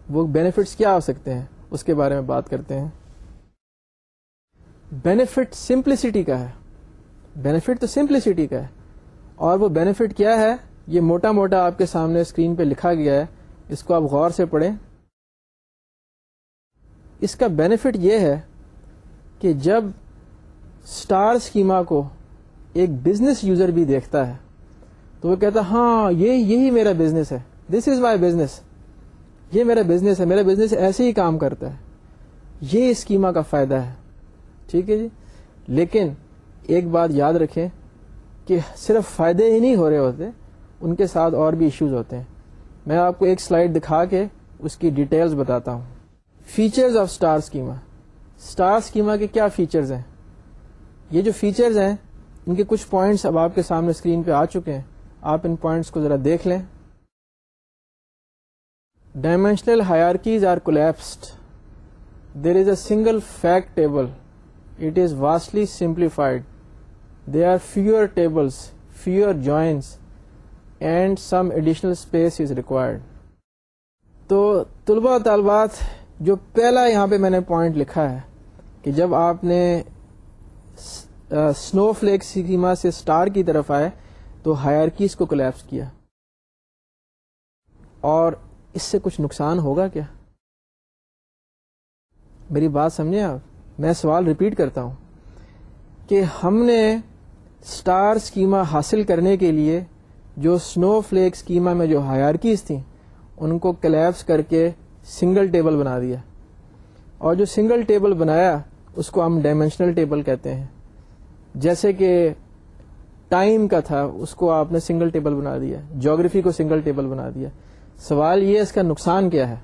وہ بینیفٹس کیا ہو سکتے ہیں؟ اس کے بارے میں بات کرتے ہیں۔ بینیفٹ سمپلسٹی کا ہے۔ بینیفٹ تو سمپلسٹی کا ہے۔ اور وہ بینیفٹ کیا ہے؟ یہ موٹا موٹا آپ کے سامنے اسکرین پہ لکھا گیا ہے۔ اس کو آپ غور سے پڑھیں۔ اس کا بینیفٹ یہ ہے کہ جب اسٹار اسکیما کو ایک بزنس یوزر بھی دیکھتا ہے، تو وہ کہتا ہاں یہ یہی میرا بزنس ہے۔ دس از مائی بزنس یہ میرا بزنس ہے۔ میرا بزنس ایسے ہی کام کرتا ہے۔ یہ اسکیما کا فائدہ ہے۔ ٹھیک ہے جی؟ لیکن ایک بات یاد رکھیں کہ صرف فائدے ہی نہیں ہو رہے ہوتے، ان کے ساتھ اور بھی ایشوز ہوتے ہیں۔ میں آپ کو ایک سلائڈ دکھا کے اس کی ڈیٹیلز بتاتا ہوں۔ Features of star schema star schema کے کیا فیچرز ہیں؟ یہ جو فیچرز ہیں ان کے کچھ پوائنٹس اب آپ کے سامنے اسکرین پہ آ چکے ہیں۔ آپ ان پوائنٹس کو ذرا دیکھ لیں۔ Dimensional hierarchies are collapsed there is a single fact table it is vastly simplified they are fewer tables fewer joins and some additional space is required تو طلبا طالبات، جو پہلا یہاں پہ میں نے پوائنٹ لکھا ہے کہ جب آپ نے اسنو فلیک سیما سے اسٹار کی طرف آئے تو ہائرکیز کو کولیپس کیا۔ اور اس سے کچھ نقصان ہوگا کیا؟ میری بات سمجھیں آپ؟ میں سوال ریپیٹ کرتا ہوں کہ ہم نے اسٹار اسکیما حاصل کرنے کے لیے جو سنو فلیک اسکیما میں جو ہائرکیز تھیں، ان کو کلیپس کر کے سنگل ٹیبل بنا دیا۔ اور جو سنگل ٹیبل بنایا، اس کو ہم ڈائمینشنل ٹیبل کہتے ہیں۔ جیسے کہ ٹائم کا تھا، اس کو آپ نے سنگل ٹیبل بنا دیا، جیوگرافی کو سنگل ٹیبل بنا دیا۔ سوال یہ اس کا نقصان کیا ہے؟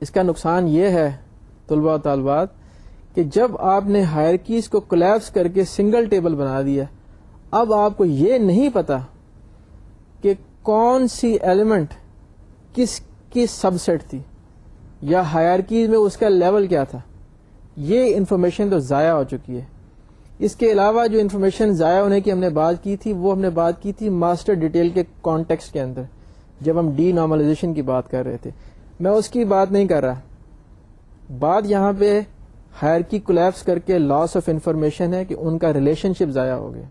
اس کا نقصان یہ ہے طلباء و طالبات کہ جب آپ نے ہائرکیز کو کولیپس کر کے سنگل ٹیبل بنا دیا، اب آپ کو یہ نہیں پتا کہ کون سی ایلیمنٹ کس کی سب سیٹ تھی یا ہائرکیز میں اس کا لیول کیا تھا۔ یہ انفارمیشن تو ضائع ہو چکی ہے۔ اس کے علاوہ جو انفارمیشن ضائع ہونے کی ہم نے بات کی تھی، وہ ہم نے بات کی تھی ماسٹر ڈیٹیل کے کانٹیکس کے اندر، جب ہم ڈی نارملائزیشن کی بات کر رہے تھے۔ میں اس کی بات نہیں کر رہا۔ بات یہاں پہ ہائر کی کولیپس کر کے لاس آف انفارمیشن ہے کہ ان کا ریلیشن شپ ضائع ہو گیا۔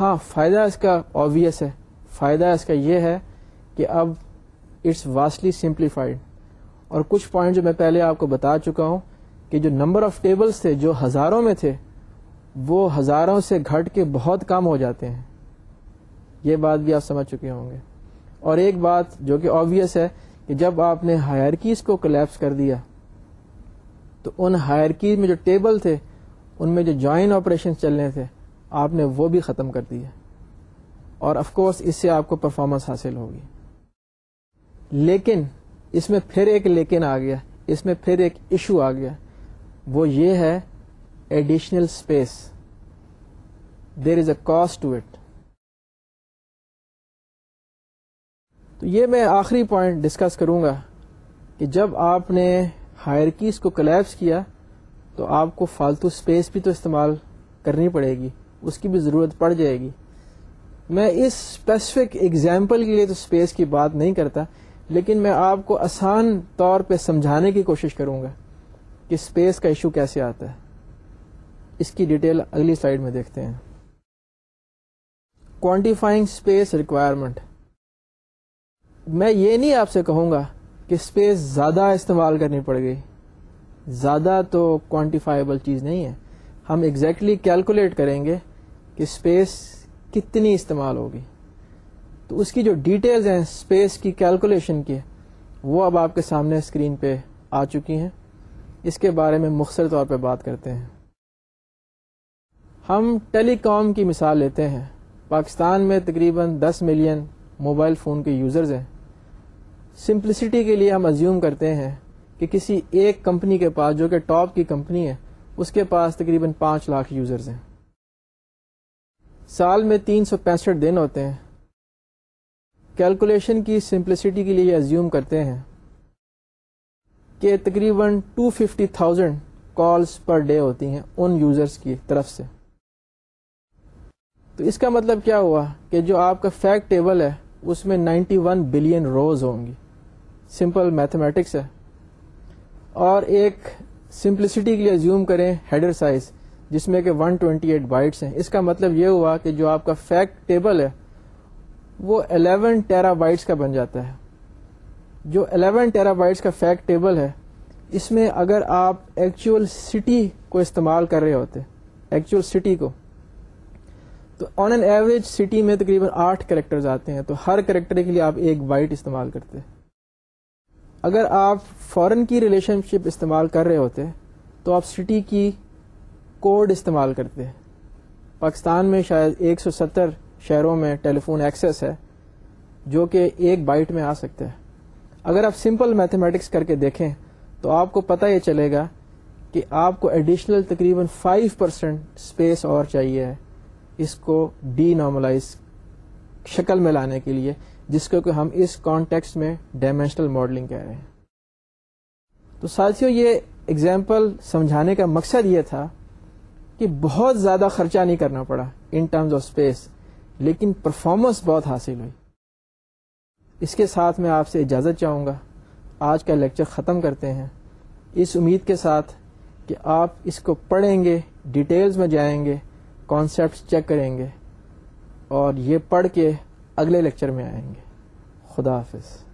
ہاں فائدہ اس کا آبویس ہے۔ فائدہ اس کا یہ ہے کہ اب اٹس واسٹلی سمپلیفائڈ اور کچھ پوائنٹ جو میں پہلے آپ کو بتا چکا ہوں کہ جو نمبر آف ٹیبلز تھے، جو ہزاروں میں تھے، وہ ہزاروں سے گھٹ کے بہت کم ہو جاتے ہیں۔ یہ بات بھی آپ سمجھ چکے ہوں گے۔ اور ایک بات جو کہ آبویس ہے کہ جب آپ نے ہائرکیز کو کلیپس کر دیا، تو ان ہائرکیز میں جو ٹیبل تھے، ان میں جو جوائن آپریشن چلنے تھے، آپ نے وہ بھی ختم کر دیے اور آف کورس اس سے آپ کو پرفارمنس حاصل ہوگی۔ لیکن اس میں پھر ایک لیکن آ گیا، اس میں پھر ایک ایشو آ گیا۔ وہ یہ ہے additional space there is a cost to it تو یہ میں آخری پوائنٹ ڈسکس کروں گا کہ جب آپ نے ہائر کیز کو کلیپس کیا تو آپ کو فالتو اسپیس بھی تو استعمال کرنی پڑے گی، اس کی بھی ضرورت پڑ جائے گی۔ میں اس اسپیسیفک ایگزامپل کے لیے تو اسپیس کی بات نہیں کرتا، لیکن میں آپ کو آسان طور پہ سمجھانے کی کوشش کروں گا۔ کہ اسپیس کا ایشو کیسے آتا ہے؟ اس کی ڈیٹیل اگلی سلائڈ میں دیکھتے ہیں۔ کوانٹیفائنگ اسپیس ریکوائرمنٹ میں یہ نہیں آپ سے کہوں گا کہ اسپیس زیادہ استعمال کرنی پڑ گئی۔ زیادہ تو کوانٹیفائبل چیز نہیں ہے۔ ہم ایگزیکٹلی exactly کیلکولیٹ کریں گے کہ اسپیس کتنی استعمال ہوگی۔ تو اس کی جو ڈیٹیلز ہیں اسپیس کی کیلکولیشن کی، وہ اب آپ کے سامنے اسکرین پہ آ چکی ہیں۔ اس کے بارے میں مختصر طور پہ بات کرتے ہیں۔ ہم ٹیلی کام کی مثال لیتے ہیں۔ پاکستان میں تقریباً دس ملین موبائل فون کے یوزرز ہیں۔ سمپلسٹی کے لیے ہم ازیوم کرتے ہیں کہ کسی ایک کمپنی کے پاس جو کہ ٹاپ کی کمپنی ہے، اس کے پاس تقریباً پانچ لاکھ یوزرز ہیں۔ سال میں تین سو پینسٹھ دن ہوتے ہیں۔ کیلکولیشن کی سمپلسٹی کے لیے ازیوم کرتے ہیں۔ کہ تقریباً two fifty thousand calls per day ہوتی ہیں ان یوزرس کی طرف سے۔ تو اس کا مطلب کیا ہوا کہ جو آپ کا فیکٹ ٹیبل ہے، اس میں نائنٹی ون بلین روز ہوں گی۔ سمپل میتھمیٹکس ہے۔ اور ایک سمپلسٹی کے لیے زیوم کریں ہیڈر سائز جس میں کہ 128 ایٹ بائٹس ہیں۔ اس کا مطلب یہ ہوا کہ جو آپ کا فیکٹ ٹیبل ہے، وہ 11 ٹیرا بائٹس کا بن جاتا ہے۔ جو 11 ٹیرا بائٹس کا فیکٹ ٹیبل ہے، اس میں اگر آپ ایکچوئل سٹی کو استعمال کر رہے ہوتے ایکچوئل سٹی کو، تو آن این ایوریج سٹی میں تقریباً آٹھ کریکٹرز آتے ہیں، تو ہر کریکٹر کے لیے آپ ایک بائٹ استعمال کرتے۔ اگر آپ فورن کی ریلیشن شپ استعمال کر رہے ہوتے، تو آپ سٹی کی کوڈ استعمال کرتے۔ پاکستان میں شاید ایک سو ستر شہروں میں ٹیلی فون ایکسیس ہے، جو کہ ایک بائٹ میں آ سکتا ہے۔ اگر آپ سمپل میتھمیٹکس کر کے دیکھیں تو آپ کو پتہ یہ چلے گا کہ آپ کو ایڈیشنل تقریباً فائیو پرسینٹ اسپیس اور چاہیے ہے اس کو ڈی نارملائز شکل میں لانے کے لیے، جس کو کہ ہم اس کانٹیکس میں ڈائمینشنل ماڈلنگ کہہ رہے ہیں۔ تو ساتھیوں یہ اگزامپل سمجھانے کا مقصد یہ تھا کہ بہت زیادہ خرچہ نہیں کرنا پڑا ان ٹرمز آف اسپیس لیکن پرفارمنس بہت حاصل ہوئی۔ اس کے ساتھ میں آپ سے اجازت چاہوں گا۔ آج کا لیکچر ختم کرتے ہیں۔ اس امید کے ساتھ کہ آپ اس کو پڑھیں گے، ڈیٹیلز میں جائیں گے کانسیپٹس چیک کریں گے اور یہ پڑھ کے اگلے لیکچر میں آئیں گے۔ خدا حافظ۔